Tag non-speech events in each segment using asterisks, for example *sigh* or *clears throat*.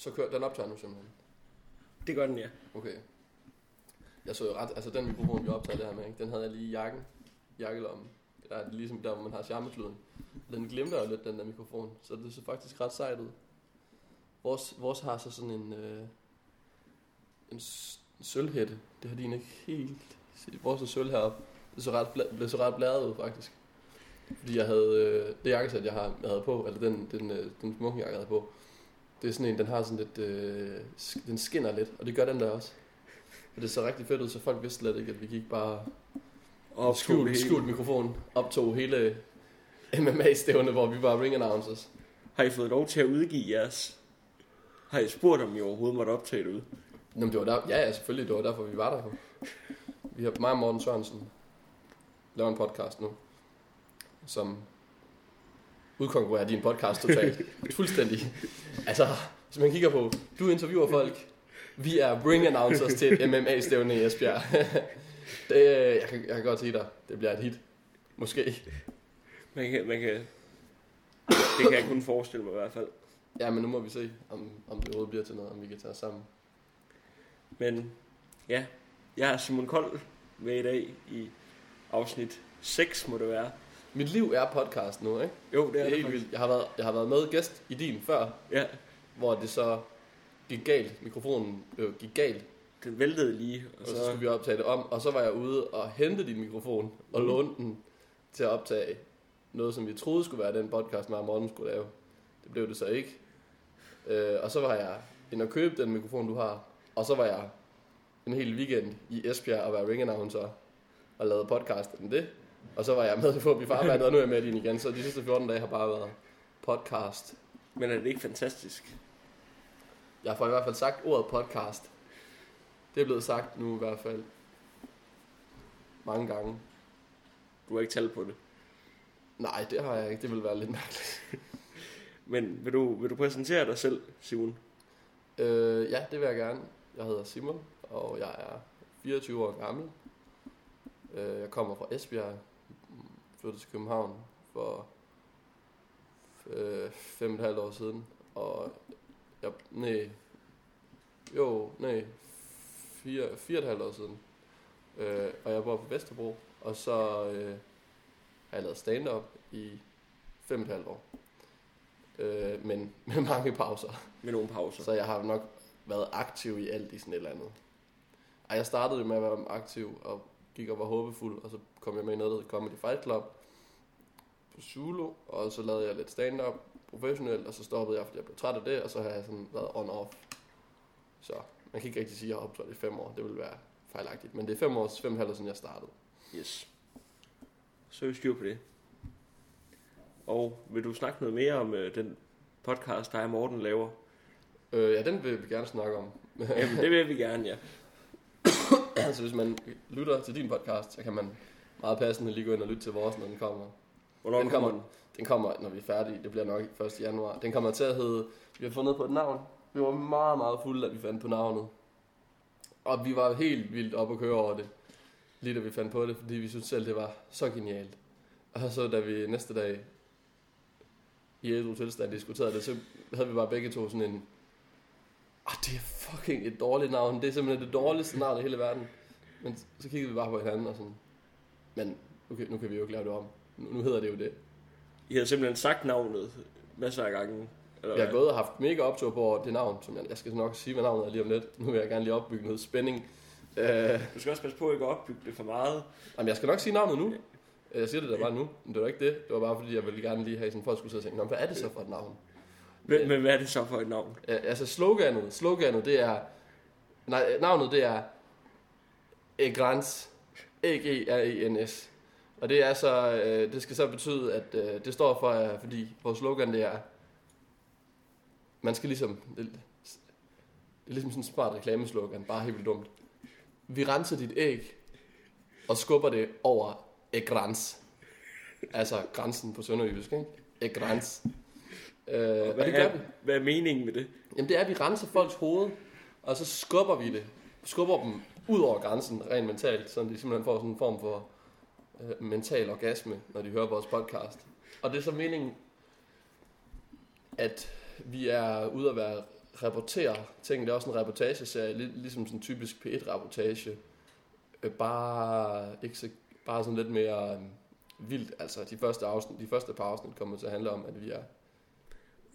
Så kører den optager nu simpelthen. Det gør den, ja. Okay. Jeg så jo ret, altså den mikrofon, vi optager det her med, ikke? den havde jeg lige i jakken, jakkelommen. Der er ligesom der, hvor man har charmekluden. Den glemte jo lidt, den der mikrofon, så det så faktisk ret sejt ud. Vores, vores har så sådan en, øh, en, en sølvhætte. Det har din ikke helt. Vores er sølv heroppe. Det så ret, blev så ret blæret ud, faktisk. Fordi jeg havde, øh, det jakkesæt, jeg, har, jeg havde på, eller den, den, øh, den smokingjakke, jeg havde på, det er sådan en, den har sådan lidt, øh, den skinner lidt, og det gør den der også. Og det så rigtig fedt ud, så folk vidste slet ikke, at vi gik bare Og skjult, skjult mikrofon, optog hele MMA-stævne, hvor vi var ring announcers. Har I fået lov til at udgive jeres... Har I spurgt, om I overhovedet måtte optage det ud? Nå, men det var der, ja, ja, selvfølgelig, det var derfor, vi var der. Vi har mig og Morten Sørensen laver en podcast nu, som udkonkurrerer din podcast totalt. *laughs* Fuldstændig. Altså, hvis man kigger på, du interviewer folk, vi er ring announcers til et MMA-stævne i Esbjerg. *laughs* det, øh, jeg, kan, jeg kan godt sige dig, det bliver et hit. Måske. Man kan, man kan... Det kan jeg kun forestille mig i hvert fald. Ja, men nu må vi se, om, om det overhovedet bliver til noget, om vi kan tage os sammen. Men ja, jeg er Simon Kold med i dag i afsnit 6, må det være. Mit liv er podcast nu, ikke? Jo, det Det er er det helt faktisk. vildt. Jeg har, været, jeg har været med gæst i din før, Ja, hvor det så gik galt. Mikrofonen øh, gik galt, den væltede lige, og og så så... skulle vi optage det om. Og så var jeg ude og hente din mikrofon og Mhm. låne den til at optage noget, som vi troede skulle være den podcast, mig og Morten skulle lave. Det blev det så ikke. Øh, og så var jeg inde og købe den mikrofon, du har. Og så var jeg en hel weekend i Esbjerg og var ring announcer og lavede podcast med det. Og så var jeg med på at blive farvandet, og nu er jeg med i din igen. Så de sidste 14 dage har bare været podcast. Men er det ikke fantastisk? Jeg får i hvert fald sagt ordet podcast. Det er blevet sagt nu i hvert fald mange gange. Du har ikke talt på det. Nej, det har jeg ikke. Det vil være lidt mærkeligt. *laughs* Men vil du, vil du præsentere dig selv, Simon? Øh, ja, det vil jeg gerne. Jeg hedder Simon, og jeg er 24 år gammel. Øh, jeg kommer fra Esbjerg, flyttede til København for øh, fem og et halvt år siden. Og jeg, nej, jo, nej, fire, fire og et halvt år siden. Øh, og jeg bor på Vesterbro, og så øh, har jeg lavet stand-up i fem og et halvt år. Øh, men *laughs* med mange pauser. Med nogle pauser. Så jeg har nok været aktiv i alt i sådan et eller andet. Ej, jeg startede med at være aktiv og gik og var håbefuld, og så kom jeg med i noget, der hedder Comedy Fight Club på Zulu, og så lavede jeg lidt stand-up professionelt, og så stoppede jeg, fordi jeg blev træt af det, og så har jeg sådan været on-off. Så man kan ikke rigtig sige, at jeg har optrådt i fem år, det vil være fejlagtigt, men det er fem år, fem og halvt år siden jeg startede. Yes. Så er vi styr på det. Og vil du snakke noget mere om øh, den podcast, der er Morten laver? Øh, ja, den vil vi gerne snakke om. Jamen, det vil vi gerne, ja. Altså hvis man lytter til din podcast, så kan man meget passende lige gå ind og lytte til vores, når den kommer. Hvornår Den kommer kommer, den kommer, når vi er færdige. Det bliver nok 1. januar. Den kommer til at hedde... Vi har fundet på et navn. Vi var meget, meget fulde, da vi fandt på navnet. Og vi var helt vildt op at køre over det. Lige da vi fandt på det, fordi vi synes selv, det var så genialt. Og så da vi næste dag i ædru tilstand diskuterede det, så havde vi bare begge to sådan en... Ah, det er fucking et dårligt navn. Det er simpelthen det dårligste navn i hele verden. Men så kiggede vi bare på hinanden og sådan... Men okay, nu kan vi jo ikke lave det om. Nu, nu hedder det jo det. I har simpelthen sagt navnet masser af gange. Eller Jeg har gået og haft mega optur på det navn, som jeg, jeg skal nok sige, hvad navnet er lige om lidt. Nu vil jeg gerne lige opbygge noget spænding. Øh, Du skal også passe på ikke at opbygge det for meget. jamen, jeg skal nok sige navnet nu. Jeg siger det da bare nu, men det var ikke det. Det var bare fordi, jeg ville gerne lige have sådan, folk skulle sidde og tænke, "Nå, hvad er det så for et navn? Men, men hvad er det så for et navn? Øh, altså sloganet, sloganet det er, nej, navnet det er Egrans, E-G-R-E-N-S. Og det er så, øh, det skal så betyde, at øh, det står for, øh, fordi vores slogan det er, man skal ligesom, det, det er ligesom sådan en smart reklameslogan, bare helt vildt dumt. Vi renser dit æg, og skubber det over Egrans. Altså grænsen på sønderjysk, ikke? Egrans. Øh, og hvad, det gør er, vi. hvad er meningen med det? Jamen det er, at vi renser folks hoved, og så skubber vi det. Skubber dem ud over grænsen rent mentalt, så de simpelthen får sådan en form for øh, mental orgasme, når de hører vores podcast. Og det er så meningen, at vi er ude at være rapporterer ting. Det er også en reportageserie, lig, ligesom sådan en typisk P1-rapportage. Øh, bare, ikke så, bare sådan lidt mere øh, vildt. Altså, de første, afsnit, de første par afsnit kommer til at handle om, at vi er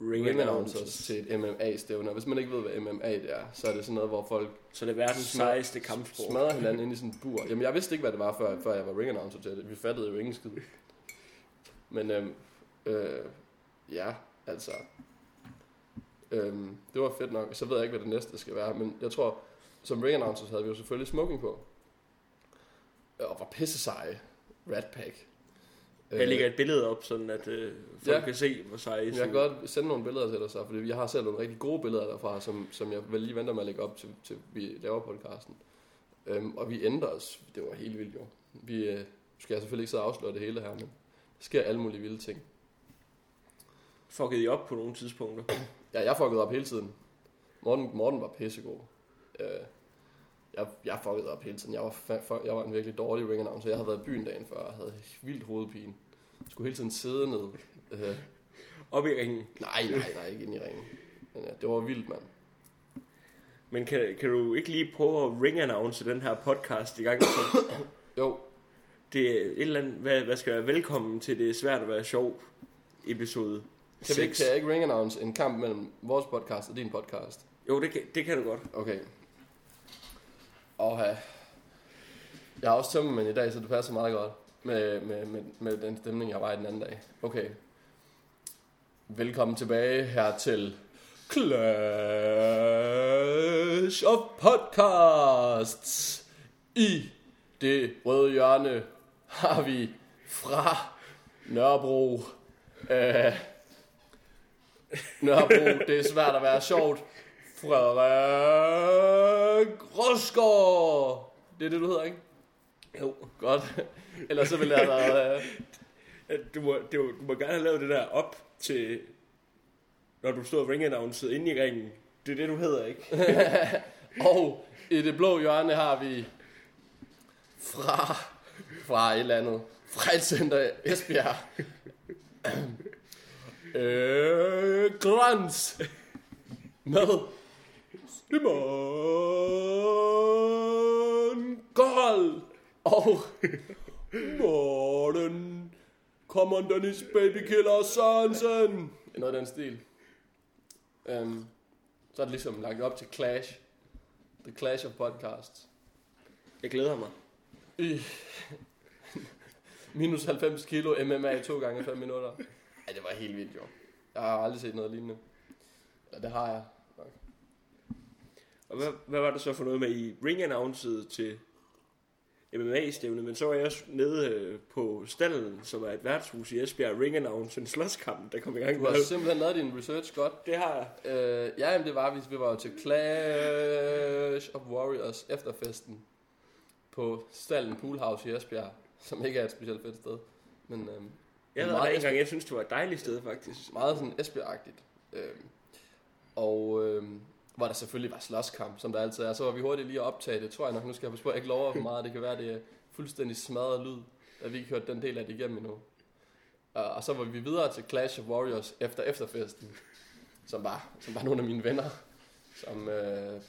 Ring announcers. til et MMA-stævne. Hvis man ikke ved, hvad MMA det er, så er det sådan noget, hvor folk Så det er verdens sejeste kampsport. smadrer *laughs* hinanden ind i sådan en bur. Jamen, jeg vidste ikke, hvad det var, før, før jeg var ring announcer til det. Vi fattede jo ingen skid. Men øhm, øh, ja, altså... Øhm, det var fedt nok. Så ved jeg ikke, hvad det næste skal være. Men jeg tror, som ring announcers havde vi jo selvfølgelig smoking på. Og var pisse seje. Rat Pack. Jeg lægger et billede op, sådan at øh, folk Ja. kan se, hvor seje Jeg kan godt sende nogle billeder til dig så, fordi jeg har selv nogle rigtig gode billeder derfra, som, som jeg vel lige venter med at lægge op til, til vi laver podcasten. Øhm, og vi ændrer os. Det var helt vildt jo. Vi øh, skal jeg selvfølgelig ikke sidde og afsløre det hele her, men der sker alle mulige vilde ting. Fuckede I op på nogle tidspunkter? Ja, jeg fuckede op hele tiden. Morten, Morten var pissegod. Øh, jeg, jeg fuckede op hele tiden. Jeg var, fa- jeg var en virkelig dårlig ring announcer. Jeg havde været i byen dagen før og havde vildt hovedpine. Jeg skulle hele tiden sidde ned. Øh, Op i ringen. nej, nej, nej, ikke ind i ringen. Men, ja, det var vildt, mand. Men kan, kan du ikke lige prøve at ring announce den her podcast i gang? *coughs* Jo, det er et eller andet, hvad, hvad skal være velkommen til det er svært at være sjov episode Kan, vi ikke, 6. kan jeg ikke ring announce en kamp mellem vores podcast og din podcast? Jo, det kan, det kan du godt. Okay. Og jeg har også tømmermænd i dag, så det passer meget godt med, med, med, med den stemning, jeg var i den anden dag. Okay. Velkommen tilbage her til Clash of Podcasts. I det røde hjørne har vi fra Nørrebro. Øh, Nørrebro, det er svært at være sjovt. Frederik Rosgaard. Det er det, du hedder, ikke? Jo. Godt. Ellers så ville jeg have været... øh, *laughs* Du må, det, var- du må gerne have lavet det der op til, når du stod og ring announced inde i ringen. Det er det, du hedder, ikke? *laughs* Og i det blå hjørne har vi fra, fra et eller andet Frejlcenter Esbjerg. *clears throat* øh, Glans med Simon Gold og Morten Commandanis Babykiller Sørensen. Noget af den stil. Um, så er det ligesom lagt op til Clash. The Clash of Podcasts. Jeg glæder mig. I *laughs* minus 90 kilo MMA to gange 5 minutter. Ja, det var helt vildt jo. Jeg har aldrig set noget lignende. Ja, det har jeg. Og hvad, hvad var det så for noget med, I ring announced til MMA-stævnet, men så var jeg også nede øh, på Stallen, som er et værtshus i Esbjerg, ring announce en slåskamp, der kom i gang. Du har simpelthen lavet din research godt. Det har jeg. Øh, ja, jamen, det var vi. Vi var jo til Clash of Warriors efterfesten på Stallen Poolhouse i Esbjerg, som ikke er et specielt fedt sted. Men øhm, Jeg meget var der en Esbjerg- gang, jeg synes, det var et dejligt sted, faktisk. meget sådan Esbjerg-agtigt. Øhm, og øhm, hvor der selvfølgelig var slåskamp, som der altid er. Så var vi hurtigt lige at optage det, tror jeg nok. Nu skal jeg passe på, jeg ikke lover for meget. Det kan være, det er fuldstændig smadret lyd, at vi ikke hørte den del af det igennem endnu. Og, så var vi videre til Clash of Warriors efter efterfesten, som var, som var nogle af mine venner, som øh,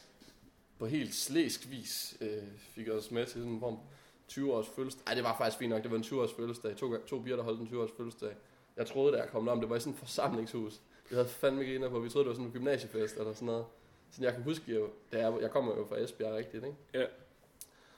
på helt slæsk vis øh, fik os med til sådan en form 20 års fødselsdag. Ej, det var faktisk fint nok. Det var en 20 års fødselsdag. To, to bier, der holdt en 20 års fødselsdag. Jeg troede, da jeg kom om, det var i sådan et forsamlingshus. Vi havde fandme griner på. Vi troede, det var sådan en gymnasiefest eller sådan noget. Så jeg kan huske jo, da jeg, jeg kommer jo fra Esbjerg rigtigt, ikke? Ja.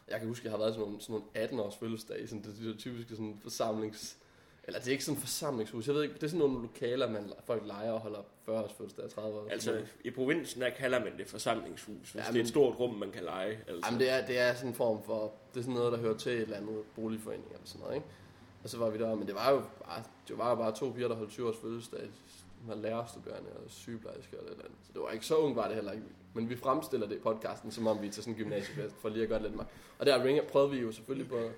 Jeg kan huske, jeg har været til nogle, sådan nogle 18 års fødselsdag, sådan det, det typiske sådan forsamlings... Eller det er ikke sådan et forsamlingshus, jeg ved ikke, det er sådan nogle lokaler, man folk leger og holder 40 års fødselsdag, 30 år. Altså, i provinsen, der kalder man det forsamlingshus, hvis Ja, ja, det er men- et stort rum, man kan lege. Altså. Jamen det er, det er sådan en form for, det er sådan noget, der hører til et eller andet boligforening eller sådan noget, ikke? Og så var vi der, men det var jo bare, det var jo bare to piger, der holdt 20 års fødselsdag. Var lærerstuderende og sygeplejersker eller et eller andet. Så det var ikke så ung, var det heller ikke. Men vi fremstiller det i podcasten, som om vi er til sådan en gymnasiefest, for lige at gøre det lidt meget. Og der ringer, prøvede vi jo selvfølgelig på,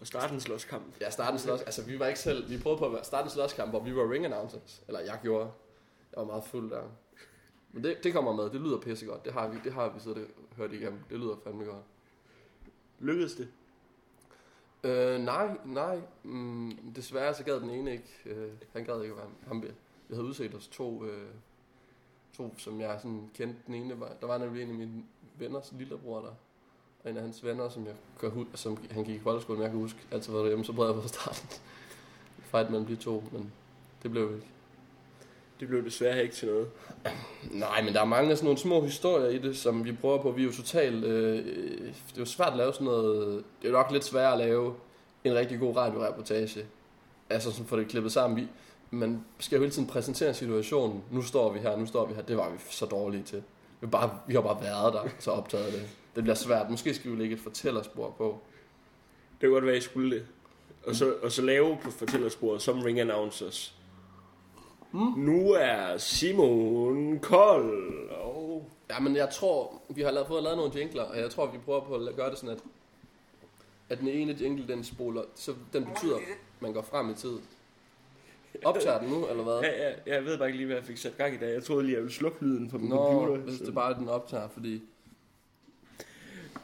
Og starte en slåskamp. ja, starten slås, altså vi var ikke selv, vi prøvede på at starte en slåskamp, hvor vi var ring announcers. Eller jeg gjorde, jeg var meget fuld der. Men det, det kommer med, det lyder pissegodt. Det har vi, det har vi siddet og hørt igennem. Det lyder fandme godt. Lykkedes det? Øh, nej, nej. Mm, desværre så gad den ene ikke. Øh, han gad ikke være ham. Vi vi havde udset os to, øh, to, som jeg sådan kendte. Den ene var, der var nemlig en af mine venners lillebror der. Og en af hans venner, som, jeg kan huske, som han gik i folkeskole, men jeg kan huske, altid var derhjemme, så prøvede jeg på starten. Fight mellem de to, men det blev ikke. Det blev desværre ikke til noget. Nej, men der er mange af sådan nogle små historier i det, som vi prøver på. Vi er jo totalt... Øh, det er jo svært at lave sådan noget... Det er jo nok lidt svært at lave en rigtig god radioreportage. Altså sådan få det klippet sammen. Vi, man skal jo hele tiden præsentere situationen. Nu står vi her, nu står vi her. Det var vi så dårlige til. Vi, bare, vi har bare været der, så optaget det. Det bliver svært. Måske skal vi lægge et fortællerspor på. Det kunne godt være, I skulle det. Og så, og så lave på fortællersporet som ring announcers. Mm. Nu er Simon kold. Og... Ja, men jeg tror, vi har lavet, fået lavet nogle jingler, og jeg tror, vi prøver på at gøre det sådan, at, at den ene jingle, den spoler, så den betyder, at man går frem i tid. Optager den nu, eller hvad? Ja, ja, jeg ved bare ikke lige, hvad jeg fik sat gang i dag. Jeg troede lige, jeg ville slukke lyden på min Nå, computer. hvis så- det bare er, den optager, fordi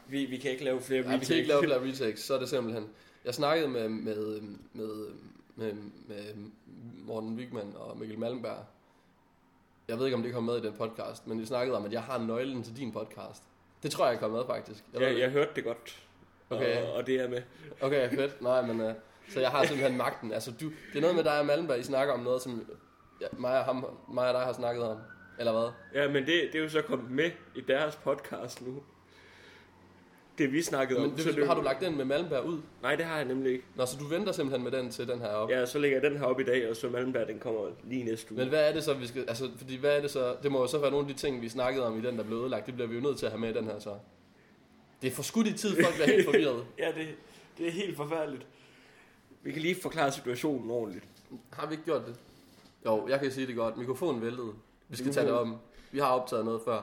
Vi, vi kan ikke lave flere ja, vi kan ikke lave flere retakes, så er det simpelthen... Jeg snakkede med, med, med, med, med Morten Wigman og Mikkel Malmberg. Jeg ved ikke, om det kom med i den podcast, men vi snakkede om, at jeg har nøglen til din podcast. Det tror jeg, jeg kom med, faktisk. Jeg det jeg hørte det godt. Okay. Og, og det er med. Okay, fedt. Nej, men uh, så jeg har simpelthen magten. Altså, du, det er noget med dig og Malmberg, I snakker om noget, som ja, mig, og ham, mig og dig har snakket om. Eller hvad? Ja, men det, det er jo så kommet med i deres podcast nu. Det vi snakkede om. Men så det, det, har du lagt den med Malmberg ud? Nej, det har jeg nemlig ikke. Nå, så du venter simpelthen med den til den her op. Ja, så lægger jeg den her op i dag, og så Malmberg, den kommer lige næste uge. Men hvad er det så, vi skal... Altså, fordi hvad er det så... Det må jo så være nogle af de ting, vi snakkede om i den, der blev ødelagt. Det bliver vi jo nødt til at have med i den her så. Det er for skudt i tid, folk bliver helt *laughs* forvirret. Ja, det, det er helt forfærdeligt. Vi kan lige forklare situationen ordentligt. Har vi ikke gjort det? Jo, jeg kan sige det godt. Mikrofonen væltede. Vi skal tage det om. Vi har optaget noget før.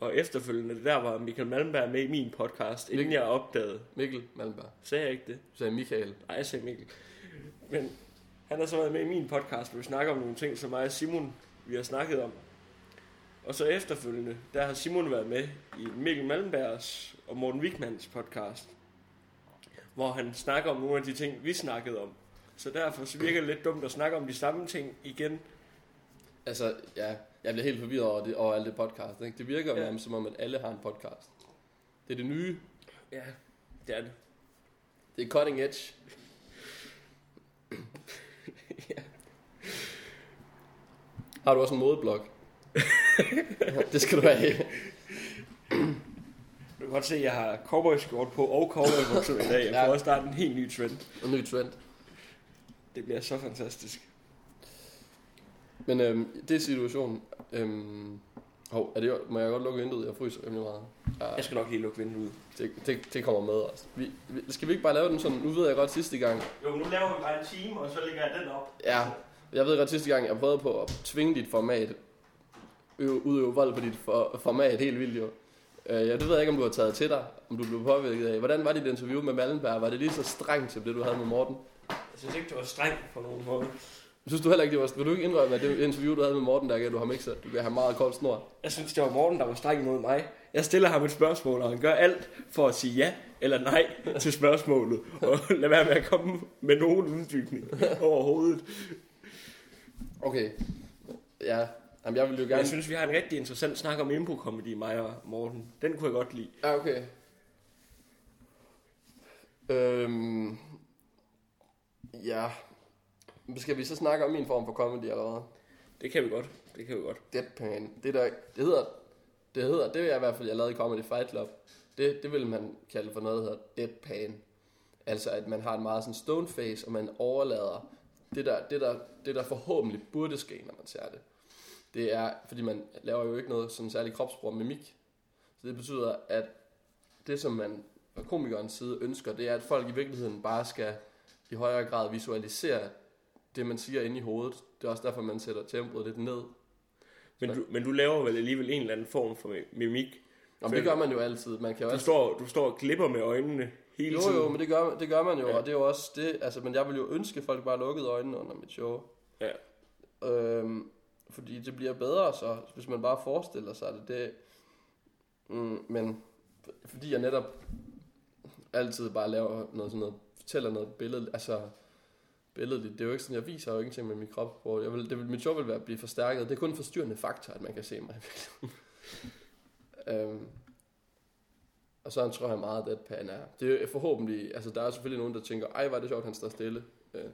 Og efterfølgende, der var Michael Malmberg med i min podcast, inden jeg opdagede. Mikkel Malmberg. Sagde jeg ikke det? Du sagde Michael. Nej, jeg sagde Mikkel. Men han har så været med i min podcast, hvor vi snakker om nogle ting, som mig og Simon, vi har snakket om. Og så efterfølgende, der har Simon været med i Mikkel Malmbergs og Morten Wigmans podcast, hvor han snakker om nogle af de ting, vi snakkede om. Så derfor så virker det lidt dumt at snakke om de samme ting igen. Altså, ja, jeg bliver helt forvirret over, det, over alle det podcast. Ikke? Det virker Ja. som om, at alle har en podcast. Det er det nye. Ja, det er det. Det er cutting edge. *laughs* Har du også en modeblog? *laughs* det skal du have. Du kan godt se, at jeg har cowboyskjort på og cowboybukser i dag. Jeg Ja. prøver at starte en helt ny trend. En ny trend. Det bliver så fantastisk. Men øhm, det er situationen. Øhm, hov, er det, må jeg godt lukke vinduet? Jeg fryser rimelig meget. Ja, Jeg skal nok lige lukke vinduet ud. det, det, det kommer med os. Vi, vi, skal vi ikke bare lave den sådan? Nu ved jeg godt sidste gang. Jo, nu laver vi bare en time, og så lægger jeg den op. Ja, jeg ved godt sidste gang, jeg prøvede på at tvinge dit format. Øve, udøve vold på dit for, format helt vildt jo. Øh, ja, det ved jeg ikke, om du har taget til dig, om du blev påvirket af. Hvordan var dit interview med Mallenberg? Var det lige så strengt som det, du havde med Morten? Jeg synes ikke, det var strengt på nogen måde. Synes du heller ikke, det var... Vil du ikke indrømme, at det interview, du havde med Morten, der gav du ham ikke så? Du gav ham meget kold snor. Jeg synes, det var Morten, der var streng imod mig. Jeg stiller ham et spørgsmål, og han gør alt for at sige ja eller nej til spørgsmålet. Og *laughs* lad være med at komme med nogen uddybning overhovedet. Okay. Ja, Jamen, jeg vil jo gerne... Jeg synes, vi har en rigtig interessant snak om impro-comedy, mig og Morten. Den kunne jeg godt lide. Ja, okay. Øhm, ja. Skal vi så snakke om min form for comedy hvad? Det kan vi godt. Det kan vi godt. Deadpan. Det, der, det hedder, det hedder, det er i hvert fald, jeg lavede i Comedy Fight Club. Det, det vil man kalde for noget, der hedder deadpan. Altså, at man har en meget sådan stone face, og man overlader det der, det der, det der forhåbentlig burde ske, når man ser det. Det er, fordi man laver jo ikke noget sådan særlig kropssprog og mimik. Så det betyder, at det, som man fra komikernes side ønsker, det er, at folk i virkeligheden bare skal i højere grad visualisere det, man siger inde i hovedet. Det er også derfor, man sætter tempoet lidt ned. Men du, men du laver vel alligevel en eller anden form for mimik. Nå, men det gør man jo altid. Man kan jo Du altid... står, du står og klipper med øjnene hele Jo, tiden. jo, men det gør, det gør man jo, ja. og det er jo også det, altså, men jeg vil jo ønske, at folk bare lukkede øjnene under mit show. Ja. Øhm, fordi det bliver bedre så, hvis man bare forestiller sig det. det mm, men fordi jeg netop altid bare laver noget sådan noget, fortæller noget billede, altså billedligt. Det er jo ikke sådan, jeg viser jo ingenting med min krop. Hvor jeg vil, det vil, mit show vil være at blive forstærket. Det er kun en forstyrrende faktor, at man kan se mig. øhm, og så tror jeg meget, at pan er. Det er forhåbentlig, altså der er selvfølgelig nogen, der tænker, ej, var det sjovt, han står stille. Øh,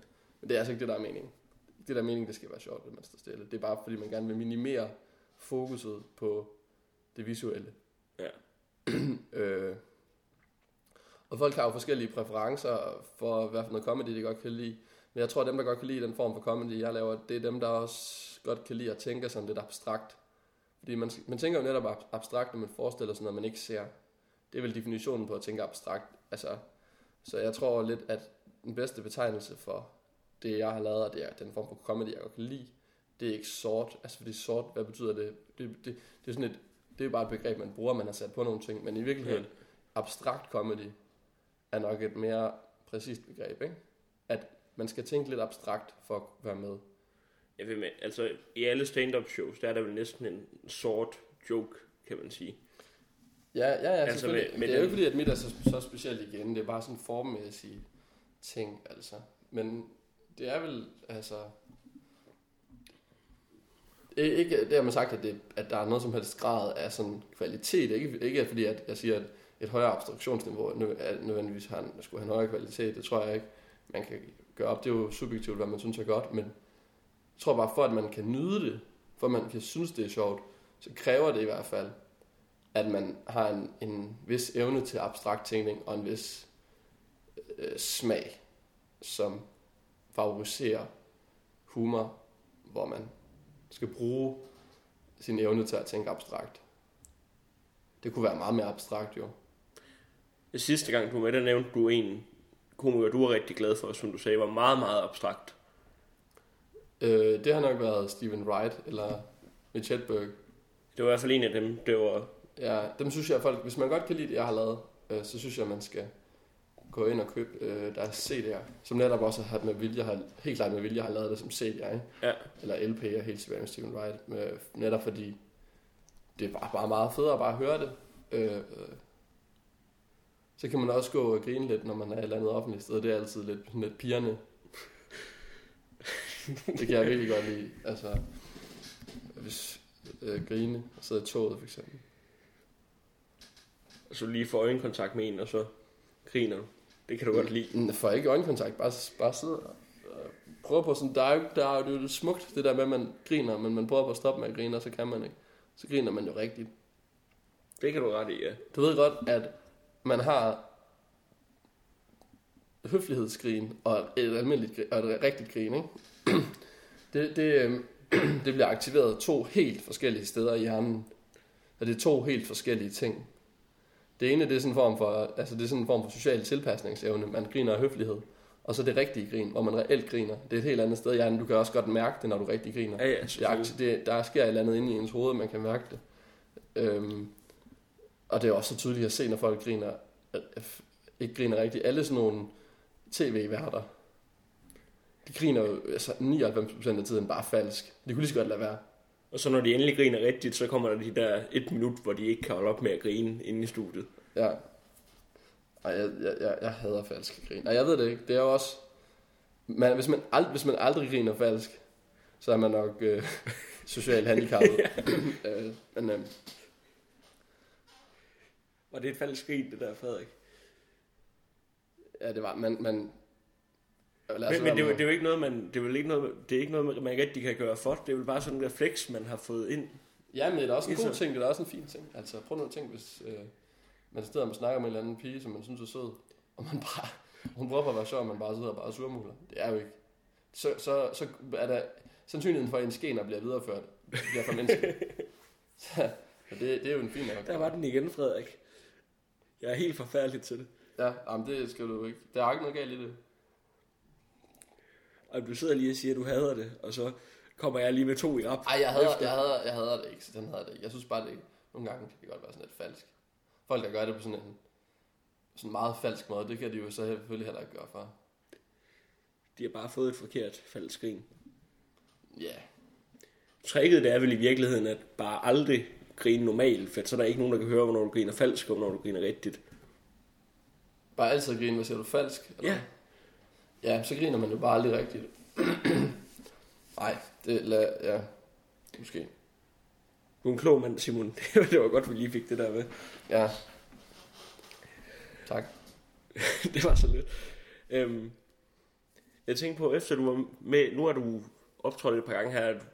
men det er altså ikke det, der er meningen. Det der er meningen, det skal være sjovt, at man står stille. Det er bare, fordi man gerne vil minimere fokuset på det visuelle. Ja. *clears throat* øh, og folk har jo forskellige præferencer for, hvad for noget comedy de godt kan lide. Men jeg tror, at dem, der godt kan lide den form for comedy, jeg laver, det er dem, der også godt kan lide at tænke sådan lidt abstrakt. Fordi man, man tænker jo netop ab- abstrakt, når man forestiller sig noget, man ikke ser. Det er vel definitionen på at tænke abstrakt. Altså, så jeg tror lidt, at den bedste betegnelse for det, jeg har lavet, og det er den form for comedy, jeg godt kan lide, det er ikke sort. Altså, fordi sort, hvad betyder det? Det, det, det er sådan et, det er bare et begreb, man bruger, man har sat på nogle ting. Men i virkeligheden, Ja. abstrakt comedy er nok et mere præcist begreb, ikke? At man skal tænke lidt abstrakt for at være med. Jeg ved med, altså i alle stand-up shows, der er der vel næsten en sort joke, kan man sige. Ja, ja, ja, Altså med- med, det er jo ikke fordi, at mit er så, så specielt igen. Det er bare sådan formmæssige ting, altså. Men det er vel, altså... Ikke, det har man sagt, at, det, at der er noget som helst grad af sådan kvalitet. Ikke, ikke fordi, at jeg siger, at et højere abstraktionsniveau nødvendigvis har en, skulle have en højere kvalitet. Det tror jeg ikke, man kan gøre op. Det er jo subjektivt, hvad man synes er godt, men jeg tror bare, for at man kan nyde det, for at man kan synes, det er sjovt, så kræver det i hvert fald, at man har en, en vis evne til abstrakt tænkning og en vis øh, smag, som favoriserer humor, hvor man skal bruge sin evne til at tænke abstrakt. Det kunne være meget mere abstrakt jo. Sidste gang, du var med, der nævnte du en komiker, du var rigtig glad for, som du sagde, var meget, meget abstrakt. Øh, det har nok været Stephen Wright eller Mitch Hedberg. Det var i hvert fald en af dem, det var... Ja, dem synes jeg, folk, hvis man godt kan lide det, jeg har lavet, øh, så synes jeg, man skal gå ind og købe øh, deres CD'er, som netop også har med vilje, har, helt klart med vilje har lavet det som CD'er, ikke? Ja. eller LP'er, helt tilbage med Stephen Wright, med, netop fordi det er bare, bare meget federe at bare høre det. Øh, øh. Så kan man også gå og grine lidt, når man er et eller andet offentligt sted. Det er altid lidt, lidt pigerne. det kan jeg virkelig godt lide. Altså, hvis øh, grine og sidde i toget for eksempel. Så lige få øjenkontakt med en, og så griner du. Det kan du godt lide. For ikke øjenkontakt, bare, bare sidde og prøve på sådan, der er jo, der er jo det smukt, det der med, at man griner, men man prøver på at stoppe med at grine, og så kan man ikke. Så griner man jo rigtigt. Det kan du ret i, ja. Du ved godt, at man har høflighedsgrin og et almindeligt grin, og et rigtigt grin, ikke? *clears throat* Det, det, øhm, *clears throat* det bliver aktiveret to helt forskellige steder i hjernen. Og det er to helt forskellige ting. Det ene det er sådan en form for, altså det er sådan en form for social tilpasningsevne. Man griner af høflighed. Og så det rigtige grin, hvor man reelt griner. Det er et helt andet sted i hjernen. Du kan også godt mærke det, når du rigtig griner. Ja, ja, Det, er, der sker et eller andet inde i ens hoved, man kan mærke det. Øhm, og det er også så tydeligt at se, når folk griner, ikke griner rigtigt. Alle sådan nogle tv-værter, de griner jo altså 99% af tiden bare falsk. De kunne lige så godt lade være. Og så når de endelig griner rigtigt, så kommer der de der et minut, hvor de ikke kan holde op med at grine inde i studiet. Ja. Ej, jeg, jeg, jeg, jeg hader falske grin. Og jeg ved det ikke. Det er jo også... Man, hvis, man ald, hvis man aldrig griner falsk, så er man nok øh, *laughs* socialt handicappet. *laughs* øh, men øh, Var det et falsk grin, det der, Frederik? ja, det var... Man, man, Men, men det, er jo- det er jo ikke noget, man, det er vel ikke noget, det er ikke noget, man rigtig kan gøre for. Det er vel bare sådan en refleks, man har fået ind. Ja, men det er også en god Ligesom- ting, det er også en fin ting. Altså, prøv nu at tænke, hvis øh, man sidder og snakker med en eller anden pige, som man synes er sød, og man bare, hun prøver på at være sjov, og man bare sidder og bare surmuler. Det er jo ikke. Så, så, så er der sandsynligheden for, at en skener bliver videreført, bliver for menneske. *laughs* så det, det er jo en fin nok. Der var den igen, Frederik. Jeg er helt forfærdelig til det. Ja, jamen det skal du jo ikke. Der er ikke noget galt i det. Og du sidder lige og siger, at du hader det, og så kommer jeg lige med to i rap. Ej, jeg hader, efter. jeg, hader, jeg hader det ikke, så den hader det ikke. Jeg synes bare, det nogle gange kan det godt være sådan lidt falsk. Folk, der gør det på sådan en sådan meget falsk måde, det kan de jo så selvfølgelig heller ikke gøre for. De har bare fået et forkert falsk grin. Ja, yeah. Tricket det er vel i virkeligheden, at bare aldrig grine normalt, for så er der ikke nogen, der kan høre, hvornår du griner falsk, og hvornår du griner rigtigt. Bare altid grine, hvad siger du, falsk? Eller? Ja. Ja, så griner man jo bare aldrig rigtigt. *clears throat* Nej, det lad, ja, måske. Du er en klog mand, Simon. *laughs* det var godt, vi lige fik det der med. Ja. Tak. *laughs* det var så lidt. Øhm, jeg tænkte på, efter du var med, nu har du optrådt et par gange her, er du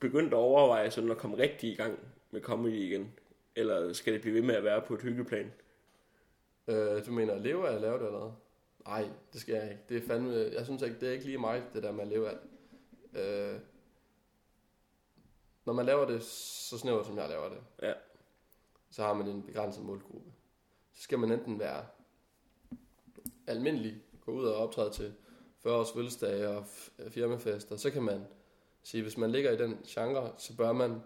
begyndt at overveje sådan at komme rigtig i gang med comedy igen? Eller skal det blive ved med at være på et hyggeplan? Øh, du mener at leve af at lave det eller hvad? Nej, det skal jeg ikke. Det er fandme, jeg synes ikke, det er ikke lige mig, det der med at leve af. Øh, når man laver det så snævert, som jeg laver det, Ja. så har man en begrænset målgruppe. Så skal man enten være almindelig, gå ud og optræde til 40 års fødselsdage og f- firmafester, så kan man sige, hvis man ligger i den genre, så bør man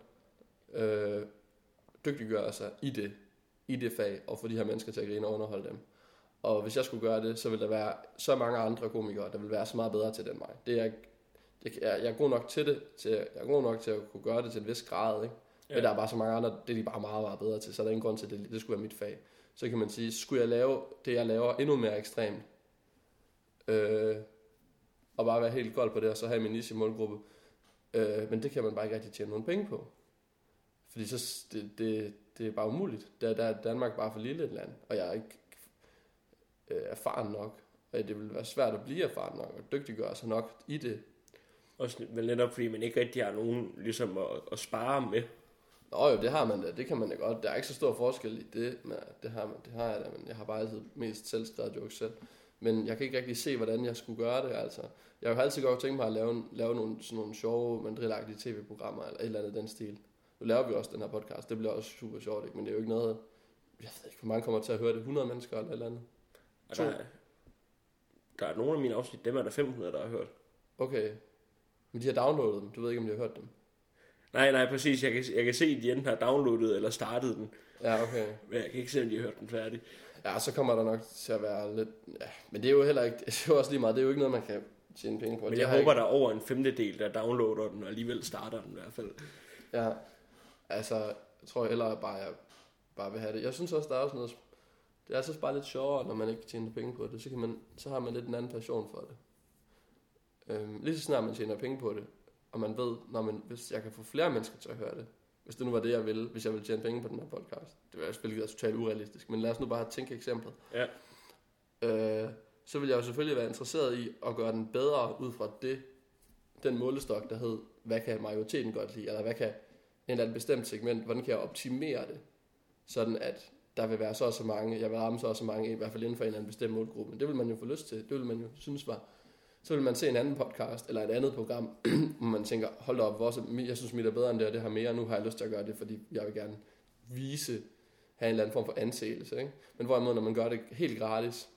øh, dygtiggøre sig i det, i det fag, og få de her mennesker til at grine og underholde dem. Og hvis jeg skulle gøre det, så ville der være så mange andre komikere, der vil være så meget bedre til det end mig. Det er, jeg, det, jeg, jeg er god nok til det, til, jeg er god nok til at kunne gøre det til en vis grad, ikke? Ja. Men der er bare så mange andre, det er de bare meget, meget bedre til, så der er ingen grund til, at det, det skulle være mit fag. Så kan man sige, skulle jeg lave det, jeg laver, endnu mere ekstremt, øh, og bare være helt gold på det, og så have min niche målgruppe, øh, men det kan man bare ikke rigtig tjene nogen penge på. Fordi så, det, det, det er bare umuligt. Der, der er Danmark bare for lille et land, og jeg er ikke øh, erfaren nok, og det vil være svært at blive erfaren nok, og dygtiggøre sig nok i det, Også vel netop, fordi man ikke rigtig har nogen ligesom at, at spare med. Nå jo, det har man da. Det kan man da godt. Der er ikke så stor forskel i det. Men det, har man, det har jeg da, men jeg har bare altid mest selv skrevet jokes selv. Men jeg kan ikke rigtig se, hvordan jeg skulle gøre det, altså. Jeg har altid godt tænkt mig at lave, lave nogle, sådan nogle sjove, mandrilagtige tv-programmer, eller et eller andet den stil. Nu laver vi også den her podcast, det bliver også super sjovt, ikke? men det er jo ikke noget, jeg ved ikke, hvor mange kommer til at høre det, 100 mennesker eller et eller andet. Og To. der, er- der er nogle af mine afsnit, dem er der 500, der har hørt. Okay, men de har downloadet dem, du ved ikke, om de har hørt dem. Nej, nej, præcis. Jeg kan, jeg kan se, at de enten har downloadet eller startet den. Ja, okay. Men jeg kan ikke se, om de har hørt den færdig. Ja, så kommer der nok til at være lidt... Ja, men det er jo heller ikke... *laughs* Det er jo også lige meget. Det er jo ikke noget, man kan tjene penge på. Men jeg har håber, der er over en femtedel, der downloader den, og alligevel starter den i hvert fald. Ja, altså, jeg tror hellere bare, jeg bare vil have det. Jeg synes også, der er også noget... Det er altså bare lidt sjovere, når man ikke tjener penge på det. Så, kan man, så har man lidt en anden passion for det. Øhm, lige så snart man tjener penge på det, og man ved, når man, hvis jeg kan få flere mennesker til at høre det, hvis det nu var det, jeg ville, hvis jeg ville tjene penge på den her podcast. Det var selvfølgelig være totalt urealistisk, men lad os nu bare tænke eksemplet. Ja. Øh, så vil jeg jo selvfølgelig være interesseret i at gøre den bedre ud fra det, den målestok, der hed, hvad kan majoriteten godt lide, eller hvad kan en eller anden bestemt segment, hvordan kan jeg optimere det, sådan at der vil være så og så mange, jeg vil ramme så og så mange, i hvert fald inden for en eller anden bestemt målgruppe. Det vil man jo få lyst til, det vil man jo synes var. Så vil man se en anden podcast, eller et andet program, *clears throat* hvor man tænker, hold op, vores, jeg synes mit er bedre end det, og det har mere, nu har jeg lyst til at gøre det, fordi jeg vil gerne vise, have en eller anden form for anseelse. Ikke? Men hvorimod, når man gør det helt gratis,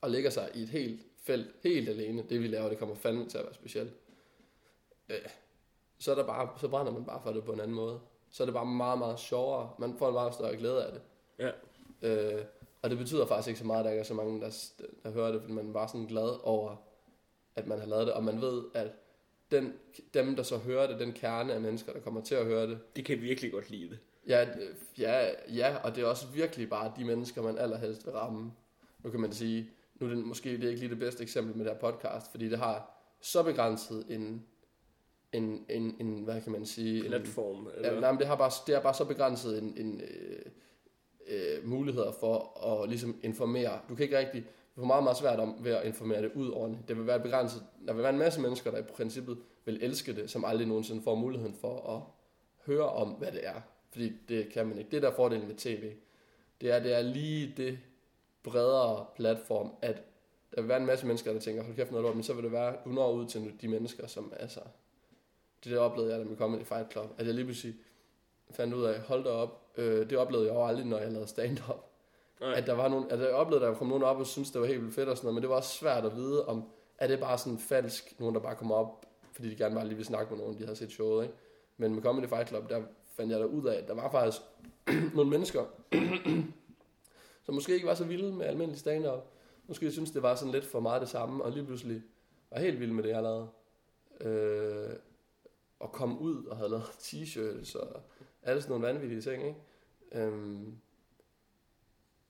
og lægger sig i et helt felt, helt alene, det vi laver, det kommer fandme til at være specielt. Øh, så, er der bare, så brænder man bare for det på en anden måde. Så er det bare meget, meget sjovere. Man får en meget større glæde af det. Ja. Øh, og det betyder faktisk ikke så meget, at der ikke er så mange, der, der hører det, fordi man er bare sådan glad over, at man har lavet det. Og man ved, at den, dem, der så hører det, den kerne af mennesker, der kommer til at høre det, De kan virkelig godt lide det. Ja, ja, ja, og det er også virkelig bare de mennesker, man allerhelst vil ramme. Nu kan man sige, nu er det måske det er ikke lige det bedste eksempel med det her podcast, fordi det har så begrænset en, en, en, en hvad kan man sige, en, Platform. ja, Eller? nej, men det har bare, det har bare så begrænset en, en øh, øh, muligheder for at ligesom informere. Du kan ikke rigtig, du får meget, meget svært om ved at informere det ud ordentligt. Det vil være begrænset, der vil være en masse mennesker, der i princippet vil elske det, som aldrig nogensinde får muligheden for at høre om, hvad det er. Fordi det kan man ikke. Det der er fordelen med tv. Det er, det er lige det bredere platform, at der vil være en masse mennesker, der tænker, hold kæft noget lort, men så vil det være, du når ud til de mennesker, som altså, det der oplevede jeg, da vi kom i Fight Club, at jeg lige pludselig fandt ud af, hold da op, øh, det oplevede jeg jo aldrig, når jeg lavede stand-up. Nej. At der var nogen, at jeg oplevede, at der kom nogen op og syntes, det var helt vildt fedt og sådan noget, men det var også svært at vide, om er det bare sådan falsk, nogen der bare kommer op, fordi de gerne bare lige vil snakke med nogen, de havde set showet, ikke? Men med Comedy Fight Club, der fandt jeg der ud af, at der var faktisk *clears throat* nogle mennesker, *clears throat* som måske ikke var så vilde med almindelig stand-up. Måske synes det var sådan lidt for meget det samme, og lige pludselig var helt vild med det, jeg lavede. Øh, og kom ud og havde lavet t-shirts og alle sådan nogle vanvittige ting, ikke? Øhm,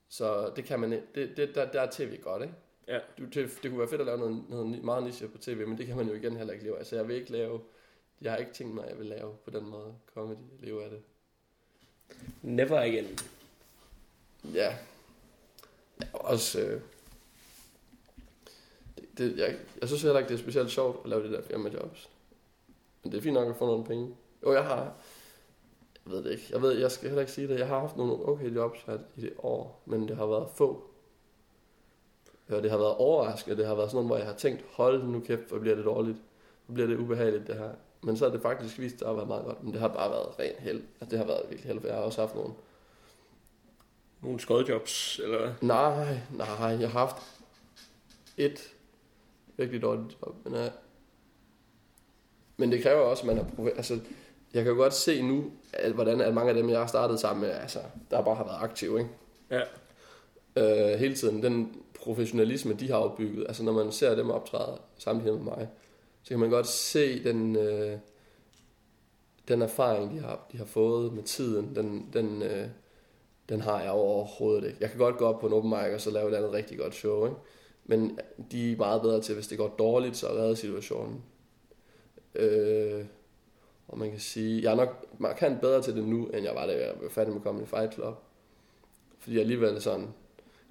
så det kan man det, det, der, der er tv godt, ikke? Ja. Du, det, det kunne være fedt at lave noget, noget meget niche på tv, men det kan man jo igen heller ikke leve af. Så jeg vil ikke lave, jeg har ikke tænkt mig, at jeg vil lave på den måde comedy, leve af det. Never again. Ja. ja også, øh, det, det, jeg, jeg synes heller ikke, det er specielt sjovt at lave det der firmajobs. Men det er fint nok at få nogle penge. Jo, jeg har, jeg ved det ikke, jeg ved, jeg skal heller ikke sige det, jeg har haft nogle okay jobs her i det år, men det har været få. Ja, det har været overraskende, det har været sådan noget, hvor jeg har tænkt, hold nu kæft, hvor bliver det dårligt, hvor bliver det ubehageligt det her. Men så har det faktisk vist sig at være meget godt, men det har bare været ren held. Altså, det har været virkelig held, for jeg har også haft nogle Nogle skodjobs, eller? Nej, nej, jeg har haft et virkelig dårligt job, men, uh, men det kræver også, at man profe- altså, jeg kan jo godt se nu, at, hvordan at mange af dem, jeg har startet sammen med, altså, der bare har været aktive, ikke? Ja. Øh, hele tiden, den professionalisme, de har opbygget, altså når man ser dem optræde sammenlignet med mig, så kan man godt se den, øh, den erfaring, de har, de har fået med tiden, den, den, øh, den har jeg overhovedet ikke. Jeg kan godt gå op på en open mic og så lave et andet rigtig godt show, ikke? Men de er meget bedre til, hvis det går dårligt, så at redde situationen. Øh, og man kan sige, jeg er nok markant bedre til det nu, end jeg var, da jeg var færdig med Comedy Fight Club. Fordi alligevel sådan,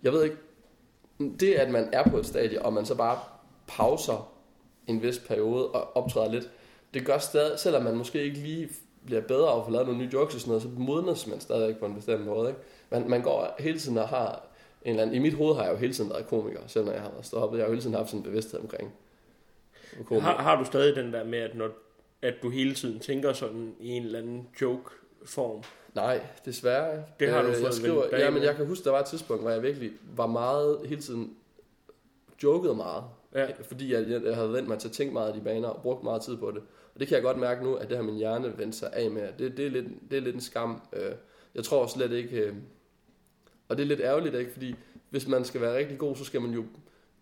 jeg ved ikke, det at man er på et stadie, og man så bare pauser en vis periode og optræder lidt, det gør stadig, selvom man måske ikke lige bliver bedre og får lavet nogle nye jokes og sådan noget, så modnes man stadigvæk på en bestemt måde. Ikke? Man, man går hele tiden og har en eller anden, i mit hoved har jeg jo hele tiden været komiker, selvom jeg har været stoppet. Jeg har jo hele tiden haft sådan en bevidsthed omkring komiker. Har, har du stadig den der med, at, når, at du hele tiden tænker sådan i en eller anden joke-form? Nej, desværre. Det har du Øh, fået jeg skriver, Ja, men jeg kan huske, der var et tidspunkt, hvor jeg virkelig var meget, hele tiden jokede meget. Ja. Fordi jeg, jeg, jeg havde vendt mig til at tænke meget af de baner og brugt meget tid på det. Og det kan jeg godt mærke nu, at det har min hjerne vendt sig af med. Det, det, er, lidt, det er lidt en skam. Øh, Jeg tror slet ikke... øh, Og det er lidt ærgerligt, ikke? Fordi hvis man skal være rigtig god, så skal man jo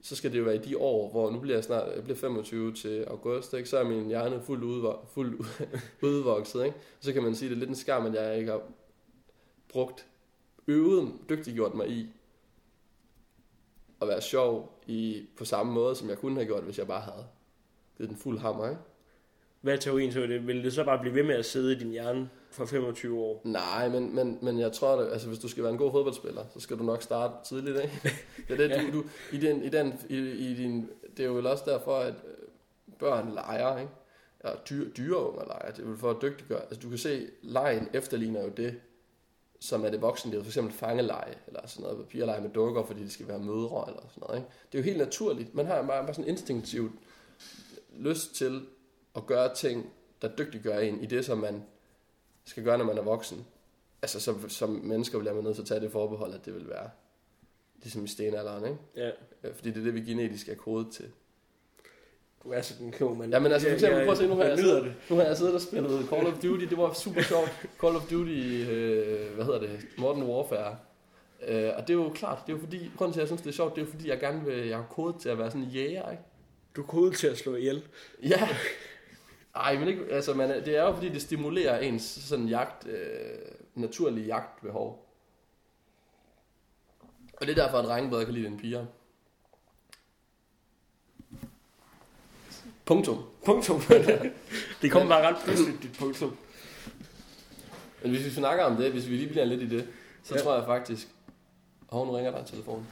så skal det jo være i de år, hvor nu bliver jeg snart jeg bliver 25 til august, ikke? så er min hjerne fuldt, udvo- fuldt *laughs* udvokset. Ikke? Så kan man sige, at det er lidt en skam, at jeg ikke har brugt, øvet, dygtiggjort mig i at være sjov i, på samme måde, som jeg kunne have gjort, hvis jeg bare havde givet den fuld hammer. Ikke? Hvad er teorien så? Det, vil det så bare blive ved med at sidde i din hjerne for 25 år? Nej, men, men, men jeg tror, at altså, hvis du skal være en god fodboldspiller, så skal du nok starte tidligt. Ikke? *laughs* Det er det, du, du, i den, i den, i, i din, det er jo også derfor, at øh, børn leger, ikke? Ja, dyr, dyreunger leger. Det er for at dygtiggøre. Altså, du kan se, lejen efterligner jo det, som er det er for eksempel fangeleje, eller sådan noget papirleje med dukker, fordi det skal være mødre, eller sådan noget. Ikke? Det er jo helt naturligt. Man har bare, bare sådan instinktivt lyst til at gøre ting, der dygtiggør en i det, som man skal gøre, når man er voksen. Altså, som, som mennesker bliver man nødt til at tage det forbehold, at det vil være ligesom i stenalderen, ikke? Ja. Øh, Fordi det er det, vi genetisk er kodet til. Du er sådan en klog mand. Ja, men altså for eksempel, prøv at se, nu har, jeg jeg siddet, det. nu har jeg siddet og spillet Call of Duty, det var super sjovt. Call of Duty, øh, hvad hedder det, Modern Warfare. Øh, og det er jo klart, det er jo fordi, grunden til, at jeg synes, det er sjovt, det er jo fordi, jeg gerne vil, jeg har kodet til at være sådan en jæger, ikke? Du er kodet til at slå ihjel. Ja. *laughs* Ej, men ikke, altså, man, det er jo fordi, det stimulerer ens sådan jagt, øh, naturlige jagtbehov. Og det er derfor, at drenge bedre kan lide end piger. Punktum. Punktum. *laughs* det kommer bare ret pludseligt, dit punktum. Men hvis vi snakker om det, hvis vi lige bliver lidt i det, så Ja. tror jeg faktisk... Hov, nu ringer der en telefon.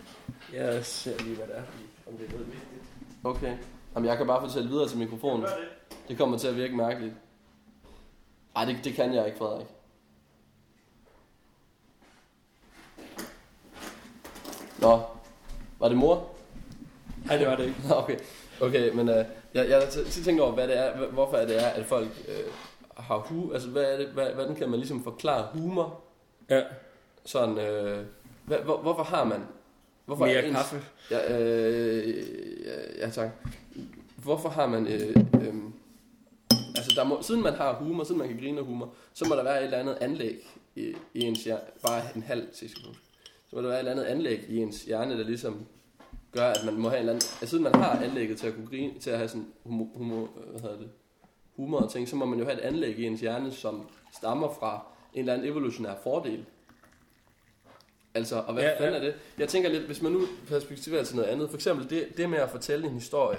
Jeg ser lige, hvad det er. Om det er noget vigtigt. Okay. Jamen, jeg kan bare fortælle videre til mikrofonen. det. Det kommer til at virke mærkeligt. Ej, det, det kan jeg ikke, Frederik. Nå, var det mor? Nej, det var det ikke. Nå, okay. Okay, men uh, jeg, jeg har tænkt over, hvad det er, hv- hvorfor er det er, at folk uh, har hu... Altså, hvad er det, hvad, hvordan kan man ligesom forklare humor? Ja. Sådan, uh, hvad, hvor, hvorfor har man... Hvorfor Mere er ens, kaffe. Ja, øh, ja, ja, tak. Hvorfor har man... Øh, øh, altså, der må, siden man har humor, siden man kan grine af humor, så må der være et eller andet anlæg i, i ens hjerne. Bare en halv sekund. Så må der være et eller andet anlæg i ens hjerne, der ligesom gør, at man må have en eller anden... Altså, siden man har anlægget til at kunne grine, til at have sådan humor, humor hvad hedder det, humor og ting, så må man jo have et anlæg i ens hjerne, som stammer fra en eller anden evolutionær fordel. Altså, og hvad Ja, fanden ja. er det? Jeg tænker lidt, hvis man nu perspektiverer til noget andet. For eksempel det, det med at fortælle en historie.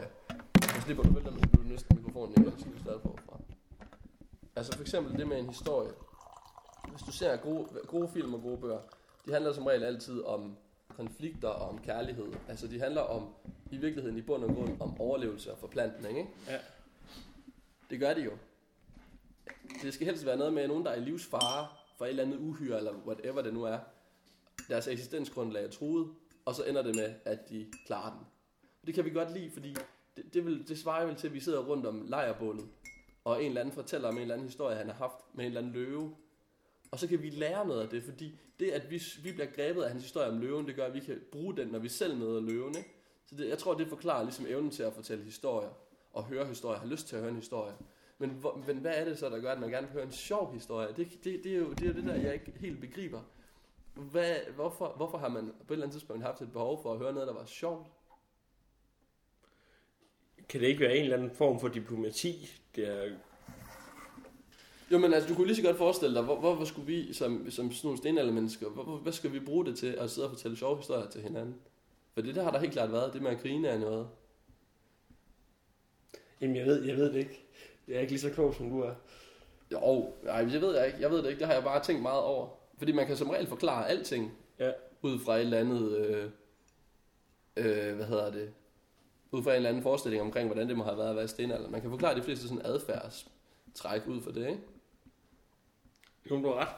Jeg slipper du vælter, du næsten mikrofonen ikke, så du forfra. Altså for eksempel det med en historie. Hvis du ser gode, gode film og gode bøger, de handler som regel altid om konflikter og om kærlighed. Altså de handler om, i virkeligheden i bund og grund, om overlevelse og forplantning, ikke? Ja. Det gør de jo. Det skal helst være noget med nogen, der er i livsfare for et eller andet uhyre, eller whatever det nu er. Deres eksistensgrundlag er truet, og så ender det med, at de klarer den. Det kan vi godt lide, fordi det, det, vil, det svarer vel til, at vi sidder rundt om lejrbålet, og en eller anden fortæller om en eller anden historie, han har haft med en eller anden løve. Og så kan vi lære noget af det, fordi det, at vi, vi bliver grebet af hans historie om løven, det gør, at vi kan bruge den, når vi selv møder løven. Ikke? Så det, jeg tror, det forklarer ligesom evnen til at fortælle historier, og høre historier, har lyst til at høre en historie. Men, hvor, men hvad er det så, der gør, at man gerne vil høre en sjov historie? Det, det, det, er, jo, det er jo det der, jeg ikke helt begriber. Hvad, hvorfor, hvorfor har man på et eller andet tidspunkt haft et behov for at høre noget, der var sjovt? Kan det ikke være en eller anden form for diplomati? Det er, Jo, men altså, du kunne lige så godt forestille dig, hvor, hvorfor skulle vi som, som sådan nogle stenaldermennesker, hvor, hvor, hvad skal vi bruge det til at sidde og fortælle sjove historier til hinanden? For det der har der helt klart været, det med at grine er noget. jamen, jeg ved, jeg ved det ikke. Jeg er ikke lige så klog, som du er. Jo, nej, det ved jeg ikke. Jeg ved det ikke. Det har jeg bare tænkt meget over. Fordi man kan som regel forklare alting. Ja. Ud fra et eller andet, øh, øh, hvad hedder det? Ud fra en eller anden forestilling omkring, hvordan det må have været at være i stenalderen. Man kan forklare de fleste sådan adfærdstræk ud fra det, ikke? Jo, du har ret.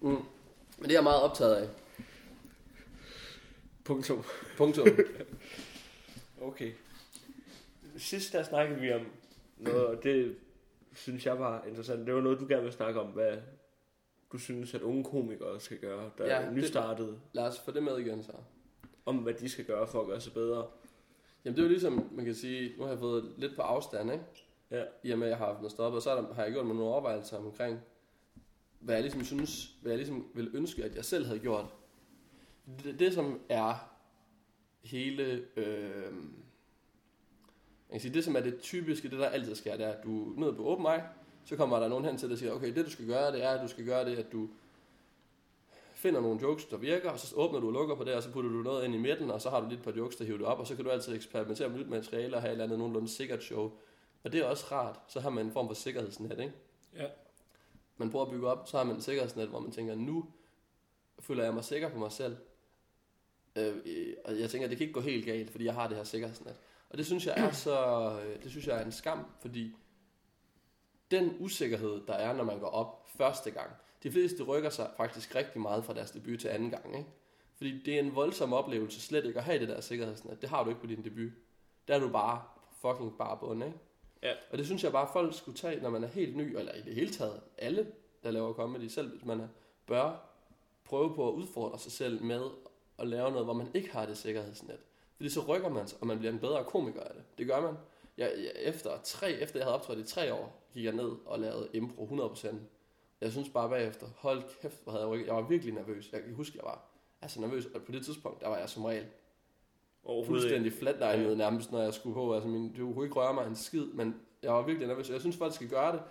Mm. Men det er jeg meget optaget af. Punktum. Punktum. *laughs* Okay. Sidst der snakkede vi om noget, og det synes jeg var interessant. Det var noget, du gerne vil snakke om, hvad du synes, at unge komikere skal gøre, der Ja, er det- nystartet, Lad os få det med igen så. Om hvad de skal gøre for at gøre sig bedre. Jamen det er jo ligesom, man kan sige, nu har jeg fået lidt på afstand, ikke? Ja. I og med, at jeg har haft noget stoppet, og så der, har jeg gjort mig nogle overvejelser omkring, hvad jeg ligesom synes, hvad jeg ligesom ville ønske, at jeg selv havde gjort. Det, det som er hele, øh, man kan sige, det som er det typiske, det der altid sker, det er, at du er nede på open mic, så kommer der nogen hen til dig og siger, okay, det du skal gøre, det er, at du skal gøre det, at du finder nogle jokes, der virker, og så åbner du og lukker på det, og så putter du noget ind i midten, og så har du lidt par jokes, der hiver det op, og så kan du altid eksperimentere med nyt materiale og have et eller andet nogenlunde sikkert show. Og det er også rart. Så har man en form for sikkerhedsnet, ikke? Ja. Man prøver at bygge op, så har man et sikkerhedsnet, hvor man tænker, nu føler jeg mig sikker på mig selv. Øh, øh, og jeg tænker, det kan ikke gå helt galt, fordi jeg har det her sikkerhedsnet. Og det synes jeg er så, øh, det synes jeg er en skam, fordi den usikkerhed, der er, når man går op første gang, de fleste rykker sig faktisk rigtig meget fra deres debut til anden gang, ikke? Fordi det er en voldsom oplevelse slet ikke at have det der sikkerhedsnet. Det har du ikke på din debut. Der er du bare fucking bare bund, ikke? Ja. Og det synes jeg bare, folk skulle tage, når man er helt ny, eller i det hele taget, alle, der laver comedy, selv hvis man er, bør prøve på at udfordre sig selv med at lave noget, hvor man ikke har det sikkerhedsnet. Fordi så rykker man sig, og man bliver en bedre komiker af det. Det gør man. Jeg, jeg, efter, tre, efter jeg havde optrådt i tre år, gik jeg ned og lavede impro 100%. Jeg synes bare bagefter, hold kæft, hvor havde jeg rykket. Jeg var virkelig nervøs. Jeg kan huske, jeg var altså nervøs, og på det tidspunkt, der var jeg som regel fuldstændig flatlinet nærmest, når jeg skulle på. Altså, min, du kunne ikke røre mig en skid, men jeg var virkelig nervøs. Jeg synes, folk skal gøre det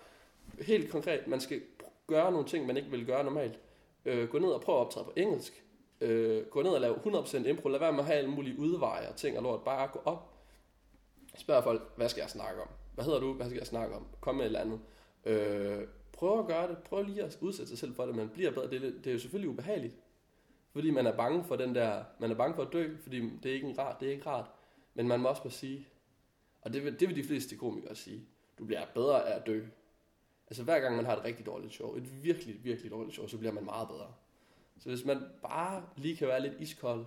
helt konkret. Man skal gøre nogle ting, man ikke vil gøre normalt. Øh, gå ned og prøve at optræde på engelsk. Øh, gå ned og lave 100% impro. Lad være med at have alle mulige udveje og ting og lort. Bare gå op. Spørg folk, hvad skal jeg snakke om? Hvad hedder du? Hvad skal jeg snakke om? Kom med et eller andet. Øh, prøv at gøre det. Prøv lige at udsætte sig selv for det. Man bliver bedre. Det det er jo selvfølgelig ubehageligt. Fordi man er bange for den der, man er bange for at dø, fordi det er ikke en rart, det er ikke rart. Men man må også bare sige, og det vil, det vil de fleste komikere sige, du bliver bedre af at dø. Altså hver gang man har et rigtig dårligt show, et virkelig, virkelig dårligt show, så bliver man meget bedre. Så hvis man bare lige kan være lidt iskold,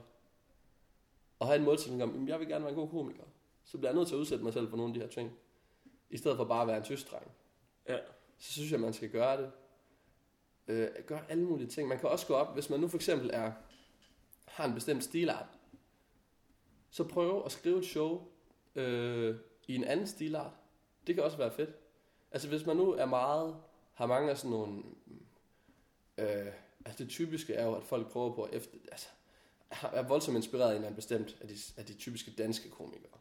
og have en målsætning om, jeg vil gerne være en god komiker, så bliver jeg nødt til at udsætte mig selv for nogle af de her ting. I stedet for bare at være en tøsdreng. Ja. Så synes jeg, man skal gøre det. Øh, gøre alle mulige ting. Man kan også gå op, hvis man nu for eksempel er, har en bestemt stilart, så prøve at skrive et show øh, i en anden stilart. Det kan også være fedt. Altså hvis man nu er meget, har mange af sådan nogle, øh, altså det typiske er jo, at folk prøver på at efter, altså, er voldsomt inspireret af en eller anden bestemt af de, af de typiske danske komikere.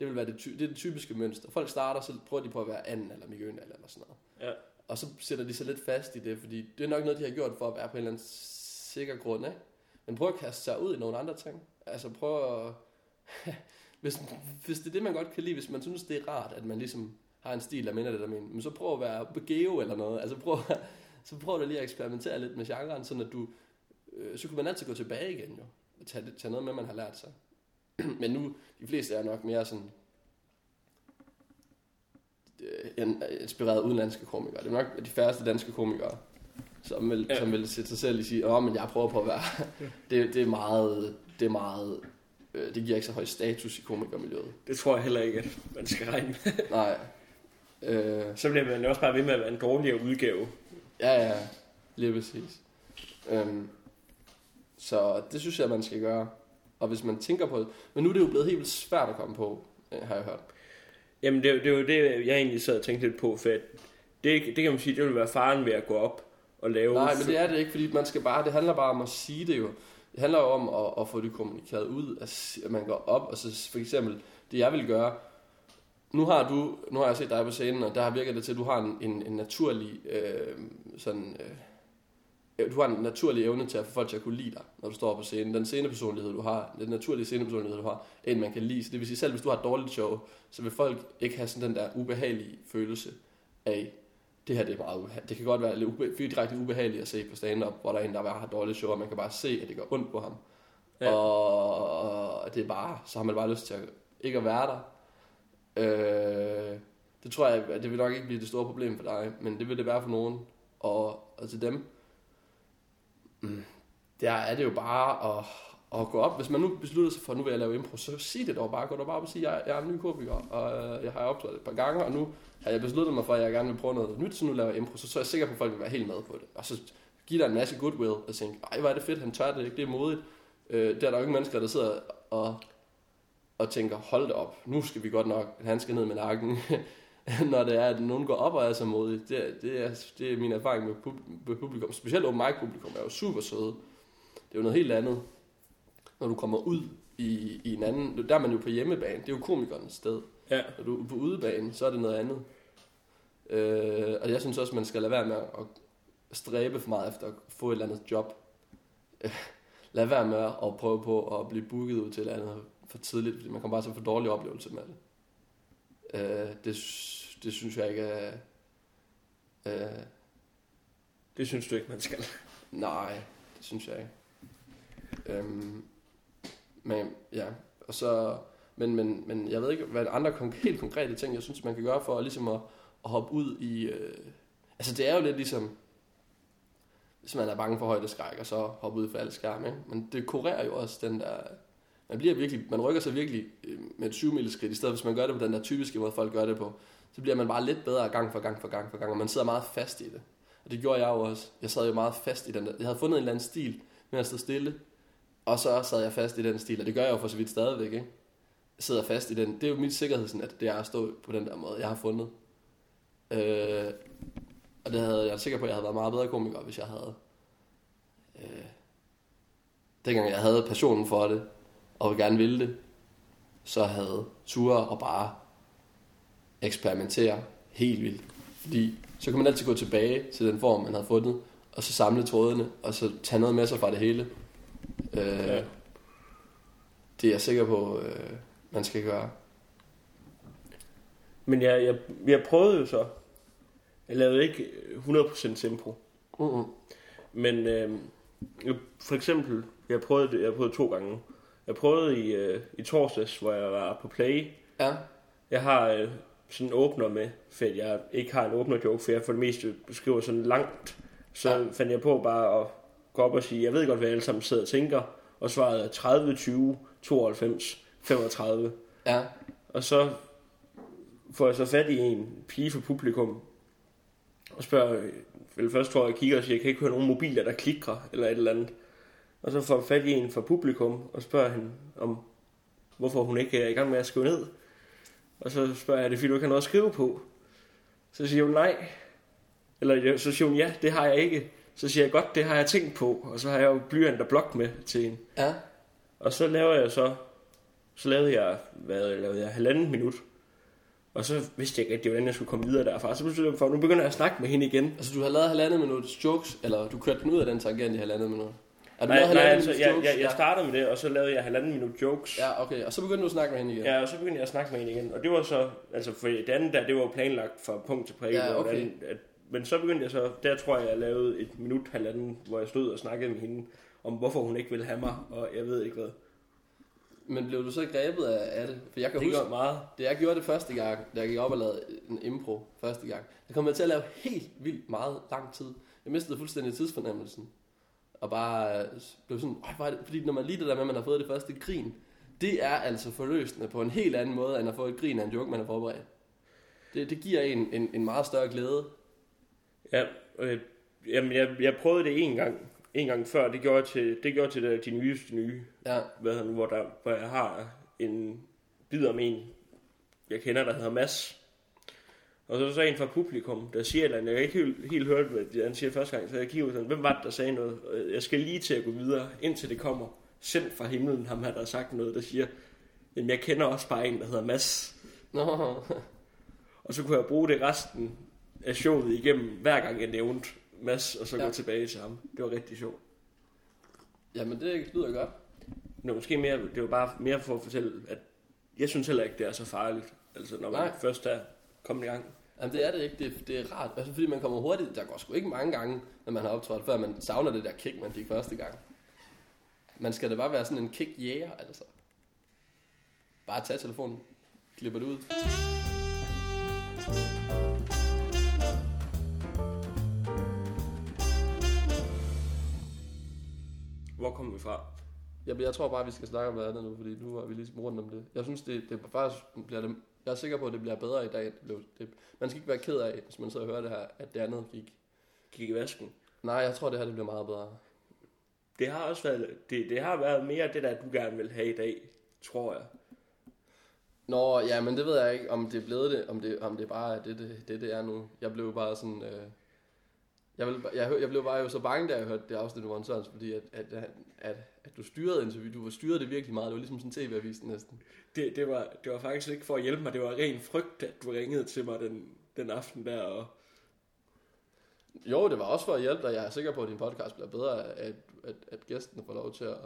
Det vil være det, ty, det er det typiske mønster. Folk starter, så prøver de på at være anden eller Mikke Øndal eller sådan noget. Ja. Og så sætter de sig lidt fast i det, fordi det er nok noget, de har gjort for at være på en eller anden sikker grund, ikke? Men prøv at kaste sig ud i nogle andre ting. Altså prøv at... *laughs* hvis, hvis det er det, man godt kan lide, hvis man synes, det er rart, at man ligesom har en stil, der minder det, der mener, men så prøv at være geo eller noget. Altså prøv, *laughs* så prøv da lige at eksperimentere lidt med genren, sådan at du... Øh, så kan man altid gå tilbage igen jo. Og tage, tage noget med, man har lært sig. *clears throat* men nu, de fleste er nok mere sådan... øh, en- inspireret udenlandske komikere. Det er nok de færreste danske komikere, som vil, Ja. som vil sætte sig selv i sige, åh, men jeg prøver på at være... *laughs* det, det er meget... Det er meget øh, det giver ikke så høj status i komikermiljøet. Det tror jeg heller ikke, at man skal regne med. *laughs* Nej. Øh, Så bliver man også bare ved med at være en dårligere udgave. ja, ja. Lige præcis. Øhm, så det synes jeg, man skal gøre. Og hvis man tænker på det... Men nu er det jo blevet helt vildt svært at komme på, øh, har jeg hørt. Jamen, det, er jo- det er jo det, jeg egentlig sad og tænkte lidt på, for at det, det kan man sige, det vil være faren ved at gå op og lave... Nej, men det er det ikke, fordi man skal bare, det handler bare om at sige det jo. Det handler jo om at, at få det kommunikeret ud, at, at man går op, og så for eksempel, det jeg vil gøre, nu har du, nu har jeg set dig på scenen, og der har virket det til, at du har en, en, en naturlig, øh, sådan, øh, du har en naturlig evne til at få folk til at kunne lide dig, når du står på scenen. Den scenepersonlighed, du har, den naturlige scenepersonlighed, du har, er en, man kan lide. Så det vil sige, selv hvis du har et dårligt show, så vil folk ikke have sådan den der ubehagelige følelse af, det her det er meget ubehageligt. Det kan godt være lidt ube- direkte ubehageligt at se på stand-up, hvor der er en, der bare har et dårligt show, og man kan bare se, at det går ondt på ham. Ja. Og, det er bare, så har man bare lyst til at ikke at være der. Øh, det tror jeg, at det vil nok ikke blive det store problem for dig, men det vil det være for nogen. Og, og til dem, der er det jo bare at, at gå op. Hvis man nu beslutter sig for, at nu vil jeg lave impro, så sig det dog bare. Gå dog bare op og sige, at jeg, jeg er en ny komiker, og øh, jeg har optrådt et par gange, og nu har jeg besluttet mig for, at jeg gerne vil prøve noget nyt, så nu laver jeg impro. Så, så er jeg sikker på, at folk vil være helt med på det. Og så give dig en masse goodwill og tænke, ej, hvor er det fedt, han tør det, ikke? det er modigt. Øh, der er der jo ikke mennesker, der sidder og, og tænker, hold da op, nu skal vi godt nok, han skal ned med nakken. *laughs* *laughs* Når det er, at nogen går op og er så modige. Det, det, er, det er min erfaring med, pub, med publikum. Specielt open mic publikum er jo super søde. Det er jo noget helt andet, når du kommer ud i, i en anden... Der er man jo på hjemmebane. Det er jo komikernes sted. Ja. Når du er på udebane, så er det noget andet. Øh, og jeg synes også, man skal lade være med at stræbe for meget efter at få et eller andet job. Øh, *laughs* lad være med at prøve på at blive booket ud til et eller andet for tidligt, fordi man kommer bare til at få dårlig oplevelse med det. Øh, det, det synes jeg ikke er... Øh, Det synes du ikke, man skal. nej, det synes jeg ikke. Øhm, men ja, og så... Men, men, men jeg ved ikke, hvad andre helt konkrete ting, jeg synes, man kan gøre for ligesom at, at hoppe ud i... Øh, altså, det er jo lidt ligesom... Hvis man er bange for højdeskræk, og så hoppe ud for alle skærme, ikke? Men det kurerer jo også den der... Man, bliver virkelig, man rykker sig virkelig øh, med et 7 skridt, i stedet hvis man gør det på den der typiske måde, folk gør det på, så bliver man bare lidt bedre gang for gang for gang for gang, og man sidder meget fast i det. Og det gjorde jeg jo også. Jeg sad jo meget fast i den der. Jeg havde fundet en eller anden stil med at stå stille, og så sad jeg fast i den stil, og det gør jeg jo for så vidt stadigvæk, ikke? Jeg sidder fast i den. Det er jo mit sikkerhedsnet, det er at stå på den der måde, jeg har fundet. Øh, og det havde, jeg er sikker på, at jeg havde været meget bedre komiker, hvis jeg havde... Øh, dengang jeg havde passionen for det, og gerne ville det, så havde ture og bare eksperimentere helt vildt. Fordi så kan man altid gå tilbage til den form, man havde fundet, og så samle trådene, og så tage noget med sig fra det hele. Øh, Ja. Det er jeg sikker på, øh, man skal gøre. Men jeg, jeg, jeg prøvede jo så. Jeg lavede ikke 100% tempo. Uh-uh. Men øh, jeg- for eksempel, jeg prøvede det, jeg prøvede to gange. Jeg prøvede i, øh, i torsdags, hvor jeg var på play. Ja, Jeg har øh, sådan en åbner med, for jeg ikke har en åbner joke, for jeg for det meste skriver sådan langt. Så Ja. fandt jeg på bare at gå op og sige, jeg ved godt, hvad alle sammen sidder og tænker. Og svaret er 30, 20, 92, 35. ja, Og så får jeg så fat i en pige fra publikum, og spørger, vel først tror jeg, jeg kigger og siger, jeg kan ikke høre nogen mobiler, der klikrer, eller et eller andet. Og så får jeg fat i en fra publikum, og spørger hende om, hvorfor hun ikke er i gang med at skrive ned. Og så spørger jeg, er det fordi du ikke har noget at skrive på? Så siger hun nej. Eller så siger hun, ja, det har jeg ikke. Så siger jeg, godt, det har jeg tænkt på. Og så har jeg jo blyant og blok med til hende. ja. Og så laver jeg så, så lavede jeg, hvad lavede jeg, halvanden minut. Og så vidste jeg ikke rigtig, hvordan jeg skulle komme videre derfra. Så besluttede jeg for, nu begynder jeg at snakke med hende igen. Altså, du har lavet halvandet minuts jokes, eller du kørte den ud af den tangent i halvandet minut. Er du Nej, nej altså, jeg, jokes? jeg, jeg startede med det, og så lavede jeg halvanden minut jokes. Ja, okay. Og så begyndte du at snakke med hende igen. Ja, og så begyndte jeg at snakke med hende igen. Og det var så, altså for det andet der, det var jo planlagt fra punkt til prikke. Ja, okay. hvordan- at, men så begyndte jeg så, der tror jeg, jeg lavede et minut, halvanden, hvor jeg stod og snakkede med hende, om hvorfor hun ikke ville have mig, og jeg ved ikke hvad. Men blev du så grebet af, af det? For jeg kan Det huske, meget. da jeg gjorde det første gang, da jeg gik op og lavede en impro første gang, der kom jeg til at lave helt vildt meget lang tid. Jeg mistede fuldstændig tidsfornemmelsen. Og bare øh, blev sådan, Øj, hvor er det? fordi når man lige det der med, at man har fået det første grin, det er altså forløsende på en helt anden måde, end at få et grin af en joke, man har forberedt. Det, det giver en, en, en meget større glæde. Ja, øh, jamen jeg, jeg prøvede det en gang, en gang før, det gjorde jeg til, det gjorde jeg til det, de nyeste nye, Ja, hvad hedder det, hvor, der, hvor jeg har en bid om en, jeg kender, der hedder Mads. Og så er der så en fra publikum, der siger eller andet. Jeg har ikke helt, helt hørt, hvad han siger første gang, så jeg kigger sådan, hvem var det, der sagde noget? Og Jeg skal lige til at gå videre, indtil det kommer sendt fra himlen, ham her, der har sagt noget, der siger, jamen jeg kender også bare en, der hedder Mads. Nå, *laughs* Og så kunne jeg bruge det resten af showet igennem, hver gang jeg nævnte Mads, og så Ja. gå tilbage til ham. Det var rigtig sjovt. jamen det lyder godt. Var måske mere, det var bare mere for at fortælle, at jeg synes heller ikke, det er så farligt. Altså, når man Nej. først er kommet i gang. Jamen det er det ikke, det, det er rart. Altså fordi man kommer hurtigt, der går sgu ikke mange gange, når man har optrådt, før man savner det der kick, man fik første gang. Man skal da bare være sådan en kick-jæger, altså. Bare tage telefonen, klipper det ud. Hvor kommer vi fra? Jeg, jeg tror bare, vi skal snakke om noget andet nu, fordi nu er vi ligesom rundt om det. Jeg synes, det, det faktisk bliver det, jeg er sikker på, at det bliver bedre i dag. Det blev, det, man skal ikke være ked af, hvis man så hører det her, at det andet gik. Gik i vasken. Nej, jeg tror, det her det bliver meget bedre. Det har også været, det, det har været mere det der, du gerne vil have i dag, tror jeg. Nå, ja, men det ved jeg ikke, om det er blevet det, om det, om det bare er det, det, det, det er nu. Jeg blev bare sådan, øh, jeg, vil, jeg, jeg blev bare jo så bange, da jeg hørte det afsnit med Sørensen, fordi at, at, at, at, at du styrede interview, du var styret det virkelig meget, det var ligesom sådan en tv-avis næsten. Det, det, var, det var faktisk ikke for at hjælpe mig, det var ren frygt, at du ringede til mig den, den aften der, og Jo, det var også for at hjælpe dig, jeg er sikker på, at din podcast bliver bedre, at, at, at gæsten får lov til at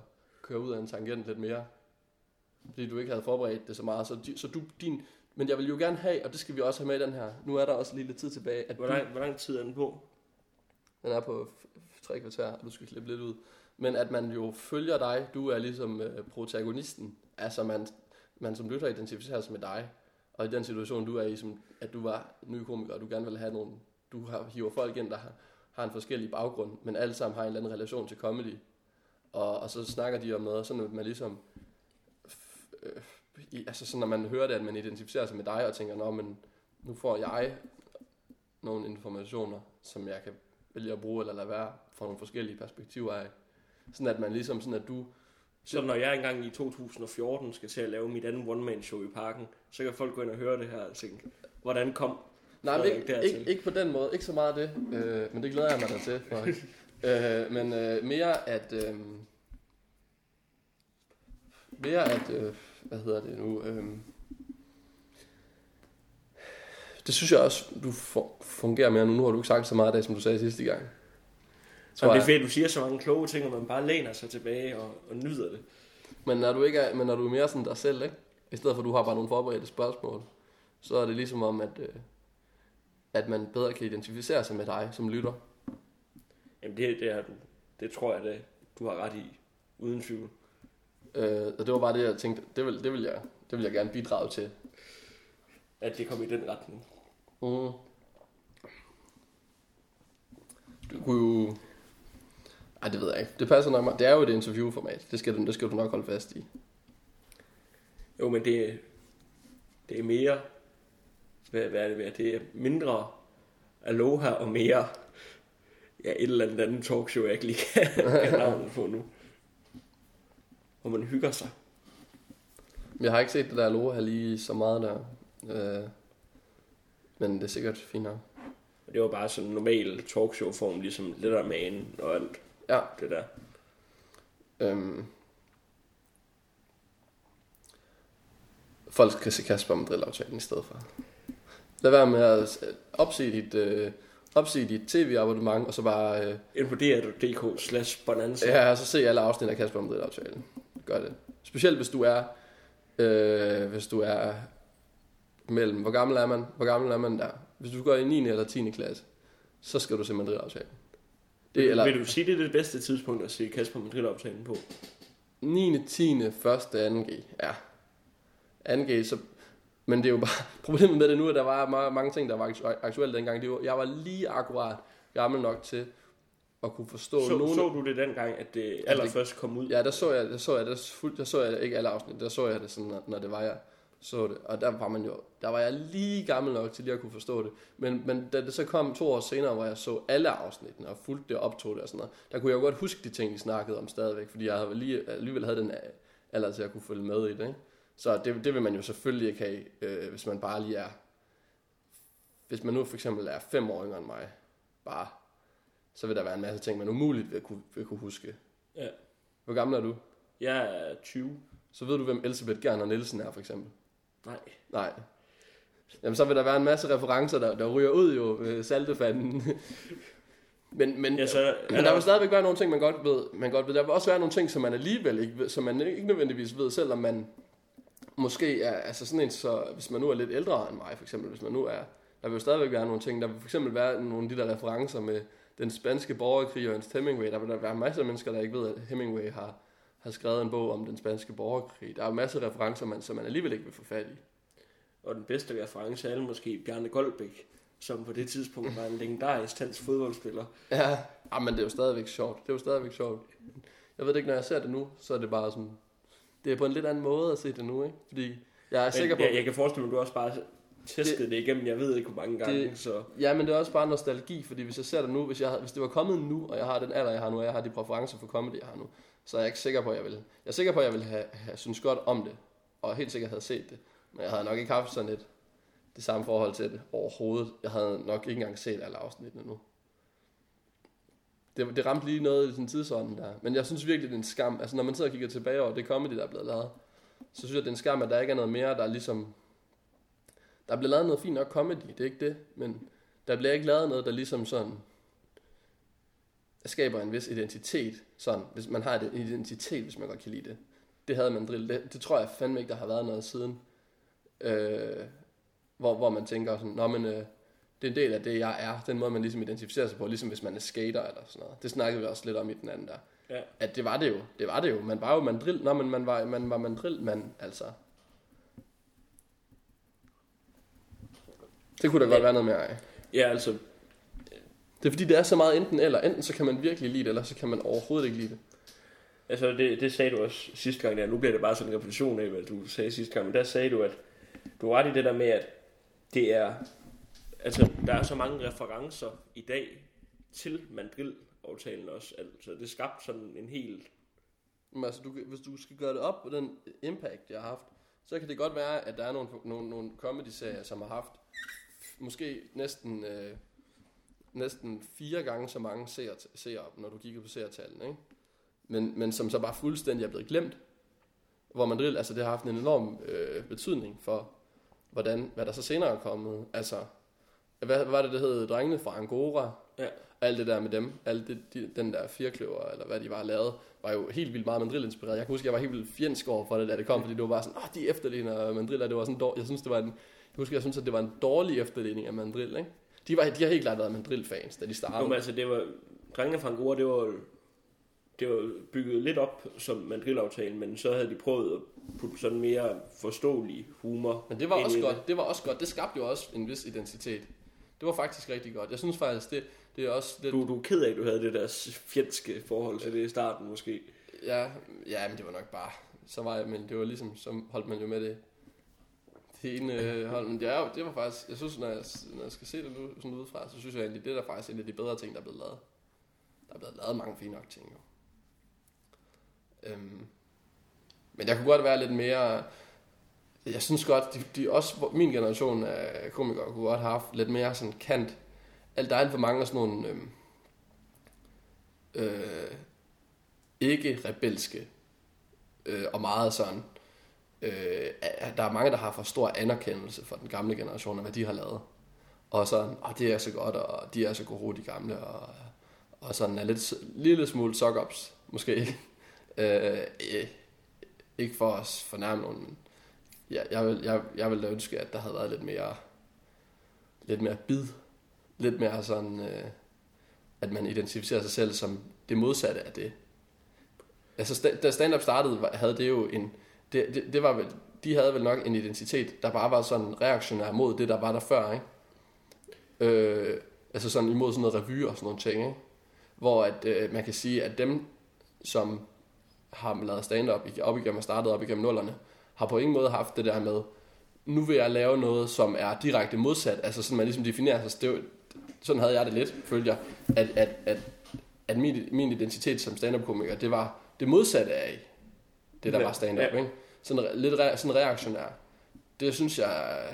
køre ud af en tangent lidt mere. Fordi du ikke havde forberedt det så meget, så, så du, din, men jeg vil jo gerne have, og det skal vi også have med i den her, nu er der også lige lidt tid tilbage, at hvor du, lang, hvor lang tid er den på? Den er på tre kvarter, og du skal klippe lidt ud. Men at man jo følger dig, du er ligesom øh, protagonisten. Altså man, man som lytter identificerer sig med dig. Og i den situation, du er i, som, at du var ny komiker, og du gerne vil have nogle, du har, hiver folk ind, der har, har en forskellig baggrund, men alle sammen har en eller anden relation til comedy. Og, og så snakker de om noget, sådan at man ligesom, øh, øh, altså sådan, når man hører det, at man identificerer sig med dig, og tænker, nå, men nu får jeg nogle informationer, som jeg kan vælge at bruge eller lade være fra nogle forskellige perspektiver af. Sådan at man ligesom sådan, at du... Så når jeg engang i 2014 skal til at lave mit andet one-man-show i parken, så kan folk gå ind og høre det her og tænke, hvordan kom Nej, men ikke, ikke, ikke på den måde. Ikke så meget det. Øh, men det glæder jeg mig da til. For, *laughs* øh, men øh, mere at... Øh, mere at... Øh, hvad hedder det nu? Øh, det synes jeg også, du fu- fungerer mere nu. Nu har du ikke sagt så meget af det, som du sagde sidste gang. Så det er fedt, du siger så mange kloge ting, og man bare læner sig tilbage og, og nyder det. Men når du ikke er, men når du er mere sådan dig selv, ikke? I stedet for at du har bare nogle forberedte spørgsmål, så er det ligesom om, at, øh, at man bedre kan identificere sig med dig som lytter. Jamen det, det, er du, det tror jeg, det, du har ret i, uden tvivl. Øh, og det var bare det, jeg tænkte, det vil, det vil, jeg, det vil jeg gerne bidrage til. At det kom i den retning. Mm. Du kunne jo... Ej, det ved jeg ikke. Det passer nok meget. Det er jo et interviewformat. Det skal, du, det skal du nok holde fast i. Jo, men det, det er mere, hvad, hvad er det mere? Det er mindre aloha og mere ja, et eller andet andet talkshow, jeg ikke lige kan, *laughs* kan navnet på nu. Hvor man hygger sig. Jeg har ikke set det der Aloha lige så meget der. Øh, men det er sikkert fint nok. Og det var bare sådan en normal talkshow-form, ligesom Letterman og alt Ja. det der. Øhm, folk skal se Kasper med drillaftalen i stedet for. Lad være med at s- opse dit, øh, opsige dit tv-abonnement, og så bare... Øh, dr.dk slash bonanza. Ja, og så se alle afsnit af Kasper Madrid aftalen. Gør det. Specielt hvis du er øh, hvis du er mellem, hvor gammel er man? Hvor gammel er man der? Hvis du går i 9. eller 10. klasse, så skal du se Madrid aftalen. Det, eller, Vil du sige, det er det bedste tidspunkt at se Kasper Madrid aftalen på? 9. 10. 1. 2G. Ja. 2G, så men det er jo bare, *laughs* problemet med det nu, at der var mange ting, der var aktuelle dengang. Det var, jeg var lige akkurat gammel nok til at kunne forstå så, nogen... Så du det dengang, at det allerførst kom ud? Ja, der så jeg, der så jeg, der, fuldt, der så jeg ikke alle afsnit, der så jeg det sådan, når, når det var jeg så det. Og der var man jo, der var jeg lige gammel nok til lige at kunne forstå det. Men, men da det så kom to år senere, hvor jeg så alle afsnittene og fulgte det optog det og sådan noget, der kunne jeg jo godt huske de ting, de snakkede om stadigvæk, fordi jeg havde lige, alligevel havde den alder til at kunne følge med i det, ikke? Så det, det vil man jo selvfølgelig ikke have, øh, hvis man bare lige er... Hvis man nu for eksempel er fem år yngre end mig, bare, så vil der være en masse ting, man umuligt vil kunne, vil kunne huske. Ja. Hvor gammel er du? Jeg er 20. Så ved du, hvem Elisabeth Gerner Nielsen er, for eksempel? Nej. Nej. Jamen, så vil der være en masse referencer, der, der ryger ud jo med saltefanden. *laughs* men, men, ja, så, men der vil stadigvæk være nogle ting, man godt ved. Man godt ved. Der vil også være nogle ting, som man alligevel ikke ved, som man ikke nødvendigvis ved, selvom man måske er altså sådan en, så hvis man nu er lidt ældre end mig, for eksempel, hvis man nu er, der vil jo stadigvæk være nogle ting, der vil for eksempel være nogle af de der referencer med den spanske borgerkrig og Ernst Hemingway, der vil der være masser af mennesker, der ikke ved, at Hemingway har, har skrevet en bog om den spanske borgerkrig. Der er masser af referencer, man, som man alligevel ikke vil få fat i. Og den bedste reference er måske Bjarne Goldbæk, som på det tidspunkt var en legendarisk dansk fodboldspiller. Ja, ja, men det er jo stadigvæk sjovt. Det er jo stadigvæk sjovt. Jeg ved ikke, når jeg ser det nu, så er det bare sådan, det er på en lidt anden måde at se det nu, ikke? Fordi jeg er men, sikker på... Jeg, jeg kan forestille mig, at du også bare tæsket det, det igennem, jeg ved ikke hvor mange gange. Det, så. Ja, men det er også bare nostalgi, fordi hvis jeg ser det nu, hvis, jeg, hvis det var kommet nu, og jeg har den alder, jeg har nu, og jeg har de præferencer for comedy, jeg har nu, så er jeg ikke sikker på, at jeg vil. Jeg er sikker på, at jeg vil have, have synes godt om det, og helt sikkert havde set det. Men jeg havde nok ikke haft sådan et, det samme forhold til det overhovedet. Jeg havde nok ikke engang set alle afsnittene nu det, det ramte lige noget i sin tidsånden der. Men jeg synes virkelig, det er en skam. Altså når man sidder og kigger tilbage over det comedy, der er blevet lavet, så synes jeg, det er en skam, at der ikke er noget mere, der er ligesom... Der er blevet lavet noget fint nok comedy, det er ikke det, men der bliver ikke lavet noget, der ligesom sådan skaber en vis identitet, sådan, hvis man har en identitet, hvis man godt kan lide det. Det havde man drill. Det, det tror jeg fandme ikke, der har været noget siden. Øh, hvor, hvor man tænker sådan, nå men, øh, det er en del af det, jeg er. Den måde, man ligesom identificerer sig på, ligesom hvis man er skater eller sådan noget. Det snakkede vi også lidt om i den anden der. Ja. At det var det jo. Det var det jo. Man var jo mandrill. Nå, men man var, man var mandrillmand, altså. Det kunne da ja. godt være noget mere af. Ja, altså. Det er fordi, det er så meget enten eller. Enten så kan man virkelig lide det, eller så kan man overhovedet ikke lide det. Altså, det, det sagde du også sidste gang der. Nu bliver det bare sådan en repetition af, hvad du sagde sidste gang. Men der sagde du, at du var ret i det der med, at det er Altså, der er så mange referencer i dag til Madrid-aftalen også. Altså, det skabte sådan en helt... Men altså, du, hvis du skal gøre det op på den impact, jeg har haft, så kan det godt være, at der er nogle, nogle, nogle comedy-serier, som har haft måske næsten, øh, næsten fire gange så mange seere, seere når du kigger på seertallene, ikke? Men, men som så bare fuldstændig er blevet glemt. Hvor Madrid, altså det har haft en enorm øh, betydning for, hvordan, hvad der så senere er kommet. Altså, hvad, hvad var det, det hed? Drengene fra Angora. Ja. Alt det der med dem, alt det, de, den der firkløver, eller hvad de var lavet, var jo helt vildt meget mandrill-inspireret. Jeg kan huske, jeg var helt vildt fjendsk over for det, da det kom, fordi det var bare sådan, åh, de efterligner mandrill, det var sådan, dårlig. jeg synes, det var en, jeg husker, jeg synes, at det var en dårlig efterligning af mandrill, ikke? De, var, de har helt klart været mandrill-fans, da de startede. Jo, men altså, det var, drengene fra Angora, det var, det var bygget lidt op som mandrill-aftalen, men så havde de prøvet at putte sådan mere forståelig humor. Men det var også godt, det var også godt. Det skabte jo også en vis identitet. Det var faktisk rigtig godt. Jeg synes faktisk, det, det er også... Det... Du, du er ked af, at du havde det der fjendske forhold til det i starten, måske. Ja, ja, men det var nok bare... Så var jeg, men det var ligesom, så holdt man jo med det det ene øh, hold. Men ja, det var faktisk, jeg synes, når jeg, når jeg skal se det nu sådan udefra, så synes jeg egentlig, det er der faktisk en af de bedre ting, der er blevet lavet. Der er blevet lavet mange fine nok ting, jo. Øhm, men jeg kunne godt være lidt mere, jeg synes godt, de, de også, min generation af komikere kunne godt have haft lidt mere sådan kant. Alt der er for mange af sådan nogle øh, øh, ikke rebelske øh, og meget sådan. Øh, der er mange, der har for stor anerkendelse for den gamle generation af, hvad de har lavet. og sådan, og det er så godt, og de er så gode, de gamle, og, og sådan er lidt, lille smule sock-ups, måske. *laughs* øh, øh, ikke for at fornærme nogen, men jeg, jeg, vil, jeg, jeg vil da ønske, at der havde været lidt mere, lidt mere bid, lidt mere sådan, øh, at man identificerer sig selv som det modsatte af det. Altså, da stand-up startede, havde det jo en, det, det, det var vel, de havde vel nok en identitet, der bare var sådan reaktionær mod det, der var der før, ikke? Øh, altså sådan imod sådan noget revy og sådan nogle ting, ikke? Hvor at, øh, man kan sige, at dem, som har lavet stand-up op igennem og startet op igennem nullerne, har på ingen måde haft det der med, nu vil jeg lave noget, som er direkte modsat, altså sådan man ligesom definerer sig, jo- sådan havde jeg det lidt, følte jeg, at, at, at, at min, min identitet som stand-up-komiker, det var det modsatte af det, der Ja, var stand-up, ja. ikke? Sådan lidt re, sådan reaktionær. Det synes jeg,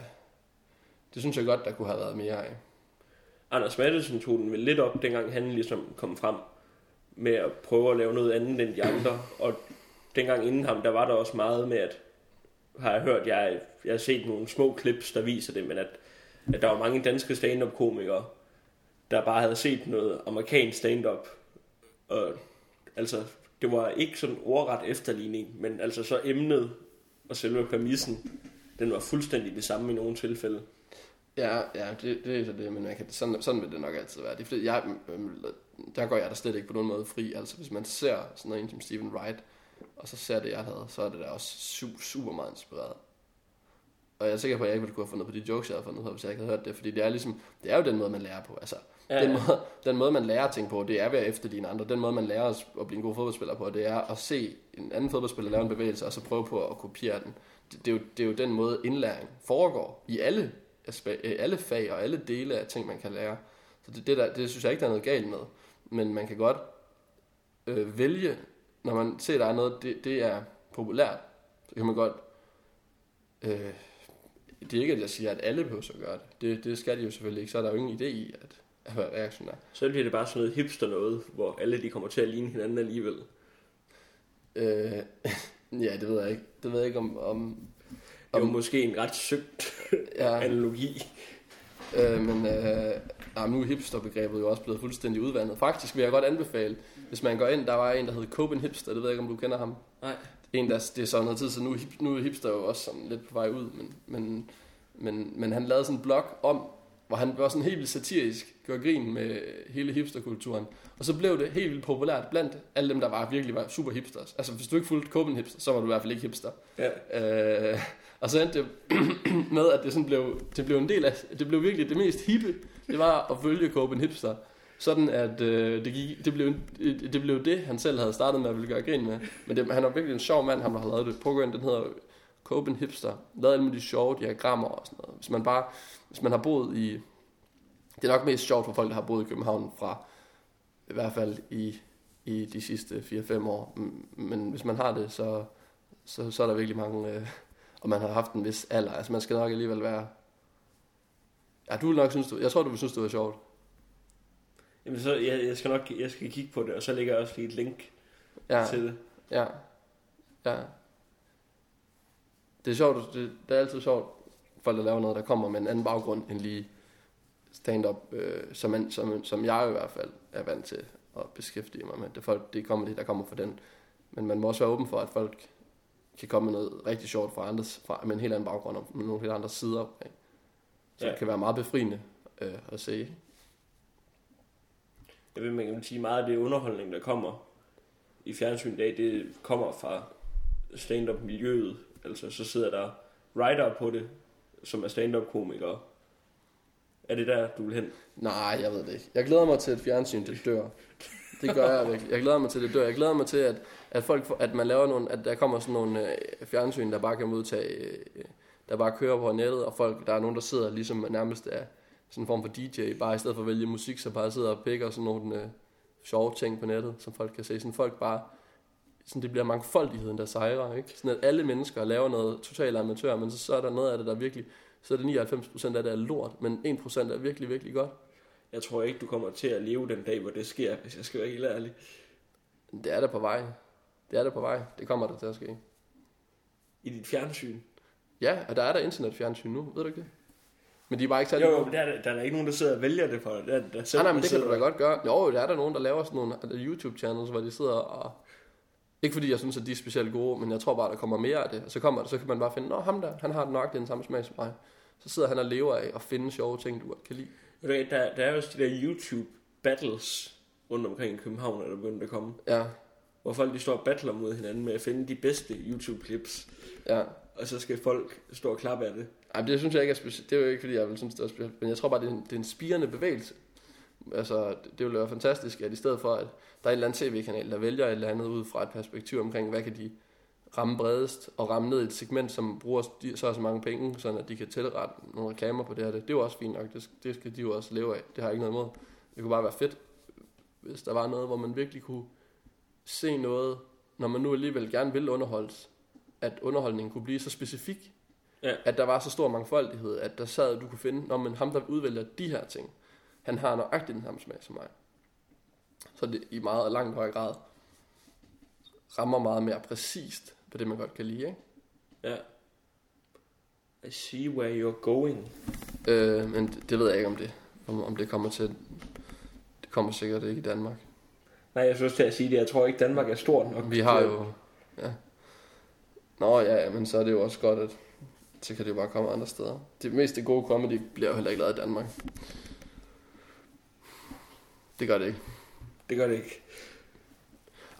det synes jeg godt, der kunne have været mere af. Anders Mattesen tog den vel lidt op, dengang han ligesom kom frem med at prøve at lave noget andet end de andre. Og dengang inden ham, der var der også meget med, at har jeg hørt, jeg, jeg har set nogle små clips, der viser det, men at, at der var mange danske stand-up-komikere, der bare havde set noget amerikansk stand-up. Og altså, det var ikke sådan ordret efterligning, men altså så emnet og selve præmissen, den var fuldstændig det samme i nogle tilfælde. Ja, ja det, det er så det, men man kan, sådan, sådan vil det nok altid være. Det er fordi, jeg, øhm, der går jeg da slet ikke på nogen måde fri. Altså, hvis man ser sådan noget som Stephen Wright, og så ser det, jeg havde, så er det da også super, super meget inspireret. Og jeg er sikker på, at jeg ikke ville kunne have fundet på de jokes, jeg havde fundet på, hvis jeg ikke havde hørt det. Fordi det er ligesom, det er jo den måde, man lærer på. Altså, Ja, den, måde, den måde, man lærer ting på, det er ved at efterligne andre. Den måde, man lærer at, blive en god fodboldspiller på, det er at se en anden fodboldspiller lave en bevægelse, og så prøve på at kopiere den. Det, det, er, jo, det er jo den måde, indlæring foregår i alle, øh, alle fag og alle dele af ting, man kan lære. Så det, det, der, det synes jeg ikke, der er noget galt med. Men man kan godt øh, vælge, når man ser, der er noget, det, det er populært, så kan man godt... Øh, det er ikke, at jeg siger, at alle behøver at gøre det. det. Det skal de jo selvfølgelig ikke. Så er der jo ingen idé i at, at være reaktionær. Så bliver det bare sådan noget hipster noget, hvor alle de kommer til at ligne hinanden alligevel. Øh, *laughs* ja, det ved jeg ikke. Det ved jeg ikke om... om Det var om måske en ret søgt *laughs* ja, analogi. øh, men øh, ah, nu er hipsterbegrebet jo også blevet fuldstændig udvandet. Faktisk vil jeg godt anbefale, hvis man går ind, der var en, der hed Copen Hipster, det ved jeg ikke, om du kender ham. Nej. En, der, det er så noget tid, så nu, er nu er hipster jo også sådan lidt på vej ud, men, men, men, men han lavede sådan en blog om, hvor han var sådan helt vildt satirisk, gjorde grin med hele hipsterkulturen. Og så blev det helt vildt populært blandt alle dem, der var virkelig var super hipsters. Altså hvis du ikke fulgte Copen Hipster, så var du i hvert fald ikke hipster. Ja. Øh, og så endte det *clears throat* med, at det, sådan blev, det blev en del af, det blev virkelig det mest hippe, det var at følge Copen Hipster. Sådan at øh, det, gik, det, blev, det, det blev det, han selv havde startet med at ville gøre grin med. Men det, han er virkelig en sjov mand, han har lavet det. Prøv den hedder Copen Hipster. Lavet alle mulige sjove diagrammer og sådan noget. Hvis man bare, hvis man har boet i, det er nok mest sjovt for folk, der har boet i København fra, i hvert fald i, i de sidste 4-5 år. Men hvis man har det, så, så, så er der virkelig mange, øh, og man har haft en vis alder. Altså man skal nok alligevel være, ja du vil nok synes, du, jeg tror du vil synes, det var sjovt. Jamen så, jeg, jeg, skal nok jeg skal kigge på det, og så lægger jeg også lige et link Ja, ja. til det. ja, ja. Det er sjovt, det, det er altid sjovt, folk der laver noget, der kommer med en anden baggrund end lige stand-up, øh, som, man, som, som jeg i hvert fald er vant til at beskæftige mig med. Det er folk, det kommer det, der kommer fra den. Men man må også være åben for, at folk kan komme med noget rigtig sjovt fra andres, fra, med en helt anden baggrund og med nogle helt andre sider. Ikke? Så Ja. det kan være meget befriende øh, at se. Jeg vil, man kan sige meget af det underholdning, der kommer i fjernsyn i dag, det kommer fra stand-up miljøet. Altså så sidder der writer på det, som er stand-up komikere. Er det der, du vil hen? Nej, jeg ved det ikke. Jeg glæder mig til, at fjernsyn det dør. Det gør jeg virkelig. Jeg glæder mig til, at det dør. Jeg glæder mig til, at, at, folk, får- at man laver nogle, at der kommer sådan nogle øh, fjernsyn, der bare kan modtage, øh, der bare kører på nettet, og folk, der er nogen, der sidder ligesom nærmest af sådan en form for DJ, bare i stedet for at vælge musik, så bare sidder og pikker sådan nogle øh, sjove ting på nettet, som folk kan se. Sådan folk bare, sådan det bliver mangfoldigheden, der sejrer, ikke? Sådan at alle mennesker laver noget totalt amatør, men så, så er der noget af det, der virkelig, så er det 99% af det er lort, men 1% er virkelig, virkelig godt. Jeg tror ikke, du kommer til at leve den dag, hvor det sker, hvis jeg skal være helt ærlig. Det er der på vej. Det er der på vej. Det kommer der til at ske. I dit fjernsyn. Ja, og der er der internetfjernsyn nu, ved du ikke det? Men de er bare ikke særlig Jo, jo, men der, er, der er ikke nogen, der sidder og vælger det for dig. Der, er- der selv, Nej, nej, men det kan du da godt gøre. Jo, der er der nogen, der laver sådan nogle YouTube-channels, hvor de sidder og... Ikke fordi jeg synes, at de er specielt gode, men jeg tror bare, der kommer mere af det. Og så kommer der, så kan man bare finde, Nå, ham der, han har nok den samme smag som mig. Så sidder han og lever af at finde sjove ting, du godt kan lide. Ved du Der, der er også de der YouTube battles rundt omkring i København, er der begyndt at komme. Ja, Hvor folk de står og battler mod hinanden med at finde de bedste YouTube-clips. ja. Og så skal folk stå og klappe af det. Ej, det synes jeg ikke er specielt. Det er jo ikke, fordi jeg vil synes, det er specielt. Men jeg tror bare, det er en, det er en spirende bevægelse. Altså, det, ville være fantastisk, at i stedet for, at der er en eller anden tv-kanal, der vælger et eller andet ud fra et perspektiv omkring, hvad kan de ramme bredest, og ramme ned i et segment, som bruger så og så mange penge, sådan at de kan tilrette nogle reklamer på det her. Det, det er jo også fint nok. Det, det skal de jo også leve af. Det har jeg ikke noget imod. Det kunne bare være fedt, hvis der var noget, hvor man virkelig kunne se noget, når man nu alligevel gerne vil underholdes, at underholdningen kunne blive så specifik, Ja. at der var så stor mangfoldighed, at der sad, at du kunne finde, når man ham, der udvælger de her ting, han har nøjagtigt den samme smag som mig. Så det i meget langt høj grad rammer meget mere præcist på det, man godt kan lide. Ikke? Ja. I see where you're going. Øh, men det, det ved jeg ikke, om det, om, om det kommer til. Det kommer sikkert ikke i Danmark. Nej, jeg synes til at sige det. Jeg tror ikke, Danmark er stort nok. Vi har jo... Ja. Nå ja, ja, men så er det jo også godt, at så kan det jo bare komme andre steder. Det meste gode comedy bliver jo heller ikke lavet i Danmark. Det gør det ikke. Det gør det ikke.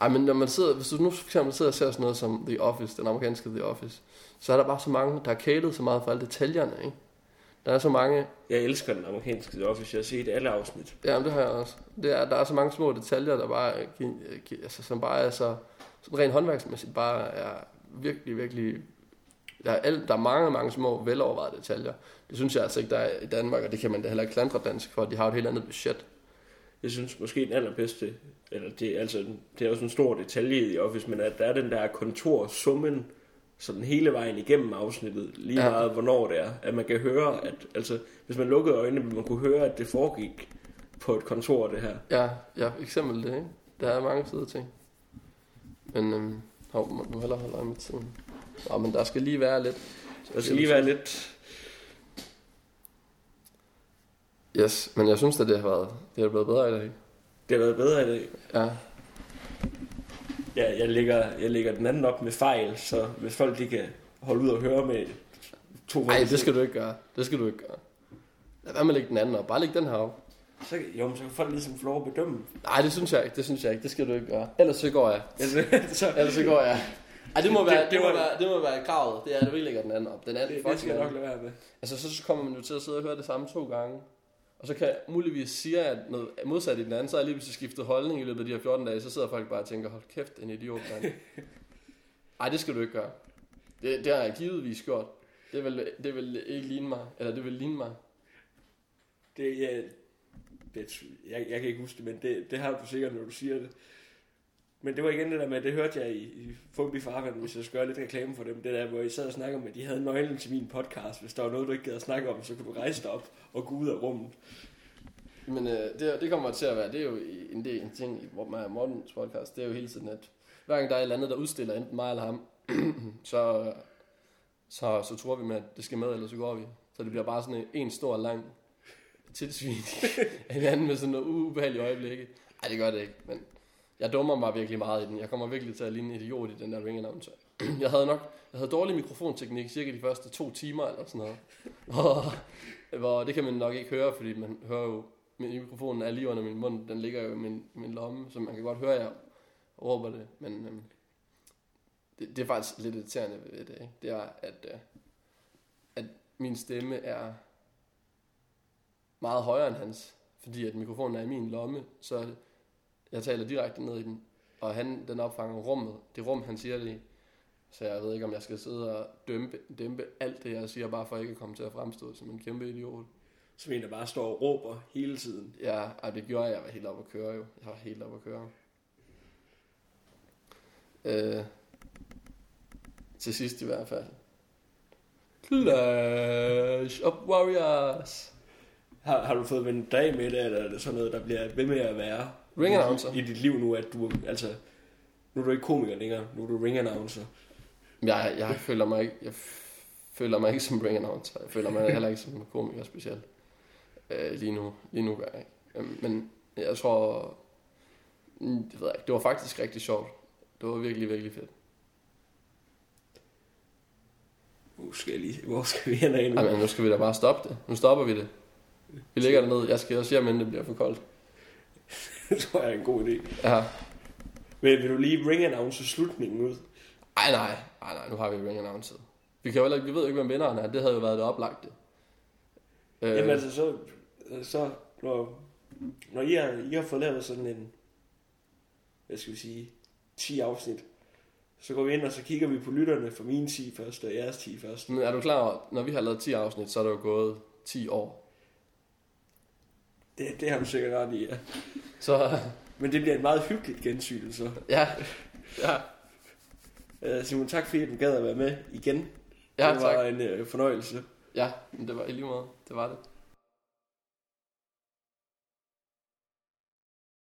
Ej, men når man sidder, hvis du nu for eksempel sidder og ser sådan noget som The Office, den amerikanske The Office, så er der bare så mange, der er kælet så meget for alle detaljerne, ikke? Der er så mange, Jeg elsker den amerikanske The Office. Jeg har set alle afsnit. ja, det har jeg også. Det er, der er så mange små detaljer, der bare, altså, som bare er så, som rent håndværksmæssigt bare er virkelig, virkelig, der er, alt, der er mange, mange små, velovervejede detaljer. Det synes jeg altså ikke, der er i Danmark, og det kan man da heller ikke klandre dansk for, de har et helt andet budget. Jeg synes måske den allerbedste, eller det, altså, det er også en stor detalje i Office, men at der er den der kontorsummen, sådan hele vejen igennem afsnittet, lige Ja. meget hvornår det er, at man kan høre, at altså, hvis man lukkede øjnene, ville man kunne høre, at det foregik på et kontor, det her. Ja, ja, eksempel det, ikke? Der er mange fede ting. Men, øhm, hov, må du hellere holde øje med tiden. Nå, men der skal lige være lidt. Der skal lige være lidt, Yes, men jeg synes, at det har været, det har blevet bedre i dag. det har været bedre i dag. Ja, Ja, jeg lægger, jeg lægger den anden op med fejl, så hvis folk de kan holde ud og høre med to Nej, det skal du ikke gøre. Det skal du ikke gøre. Lad være med at lægge den anden op. Bare læg den her op. så, jo, men så kan folk ligesom få lov at bedømme. Nej, det synes jeg ikke. Det synes jeg ikke. Det skal du ikke gøre. Ellers så går jeg. *laughs* Så, Ellers så går jeg. Ej, det må være, det det, må være, det må være kravet. Det er, at du ikke lægger den anden op. Den anden, det, det skal jeg nok lade være med. Altså, så kommer man jo til at sidde og høre det samme to gange. Og så kan jeg muligvis sige, at noget modsat i den anden, så er jeg lige pludselig skiftet holdning i løbet af de her 14 dage, så sidder folk bare og tænker, hold kæft, en idiot, mand. *laughs* Ej, det skal du ikke gøre. Det, det har jeg givetvis gjort. Det vil, det vil ikke ligne mig, eller det vil ligne mig. Det, ja, det, jeg, jeg kan ikke huske det, men det, det har du sikkert, når du siger det. Men det var igen det der med, det hørte jeg i, i Fumbi Farvand, hvis jeg skulle gøre lidt reklame for dem. Det der, hvor I sad og snakkede om, at de havde nøglen til min podcast. Hvis der var noget, du ikke gad at snakke om, så kunne du rejse dig op og gå ud af rummet. Men øh, det, det kommer til at være, det er jo en del en ting i Mortens podcast, det er jo hele tiden, at hver gang der er et eller andet, der udstiller enten mig eller ham, *clears throat* så, så, så tror vi med, at det skal med, eller så går vi. Så det bliver bare sådan en, en stor, lang tilsvin *laughs* af hinanden med sådan noget ubehagelige øjeblikke. Nej, det gør det ikke, men jeg dummer mig virkelig meget i den. Jeg kommer virkelig til at ligne en idiot i den der ring annonce. *clears throat* Jeg havde nok, jeg havde dårlig mikrofonteknik cirka de første to timer eller sådan noget. *laughs* Og, hvor det kan man nok ikke høre, fordi man hører jo, min mikrofonen er lige under min mund, den ligger jo i min, min lomme, så man kan godt høre, at jeg råber det, men øhm, det, det er faktisk lidt irriterende ved det, ikke? det er, at, øh, at min stemme er meget højere end hans, fordi at mikrofonen er i min lomme, så jeg taler direkte ned i den, og han, den opfanger rummet, det rum, han siger det i. Så jeg ved ikke, om jeg skal sidde og dæmpe, dæmpe alt det, jeg siger, bare for ikke at komme til at fremstå som en kæmpe idiot. Som en, der bare står og råber hele tiden. Ja, ej, det gjorde jeg. Jeg var helt oppe at køre jo. Jeg var helt oppe at køre. Øh, til sidst i hvert fald. Clash of Warriors. Har, har du fået vendt dag med det, eller er det sådan noget, der bliver ved med at være Ring i, announcer. i dit liv nu, at du, altså, nu er du ikke komiker længere, nu er du ring announcer. Jeg, jeg føler mig ikke... Jeg føler mig ikke som ring announcer. Jeg føler mig heller ikke som komiker specielt. Øh, lige nu, lige nu gør jeg ikke. Øhm, men jeg tror, mm, det ved jeg ikke, det var faktisk rigtig sjovt. Det var virkelig, virkelig fedt. Hvor skal, jeg lige, hvor skal vi hen nu? Ej, men nu skal vi da bare stoppe det. Nu stopper vi det. Vi lægger det ned. Jeg skal også hjem, inden det bliver for koldt. *laughs* det tror jeg er en god idé. Ja. Men vil du lige ring announce slutningen ud? Ej, nej. Ej, nej, nu har vi ring announced. Vi, kan jo heller ikke, vi ved jo ikke, hvem vinderen er. Det havde jo været det oplagte. Øh. Jamen altså, så, så når, når I, har, I har fået lavet sådan en, hvad skal vi sige, 10 afsnit, så går vi ind, og så kigger vi på lytterne for mine 10 først, og jeres 10 først. Men er du klar over, når vi har lavet 10 afsnit, så er det jo gået 10 år. Det, det har du sikkert ret i, ja. Så, Men det bliver en meget hyggeligt gensyn, så. ja. Ja, Uh, Simon, tak fordi du gad at være med igen. ja det var tak. en uh, fornøjelse. Ja, men det var i lige måde. Det var det.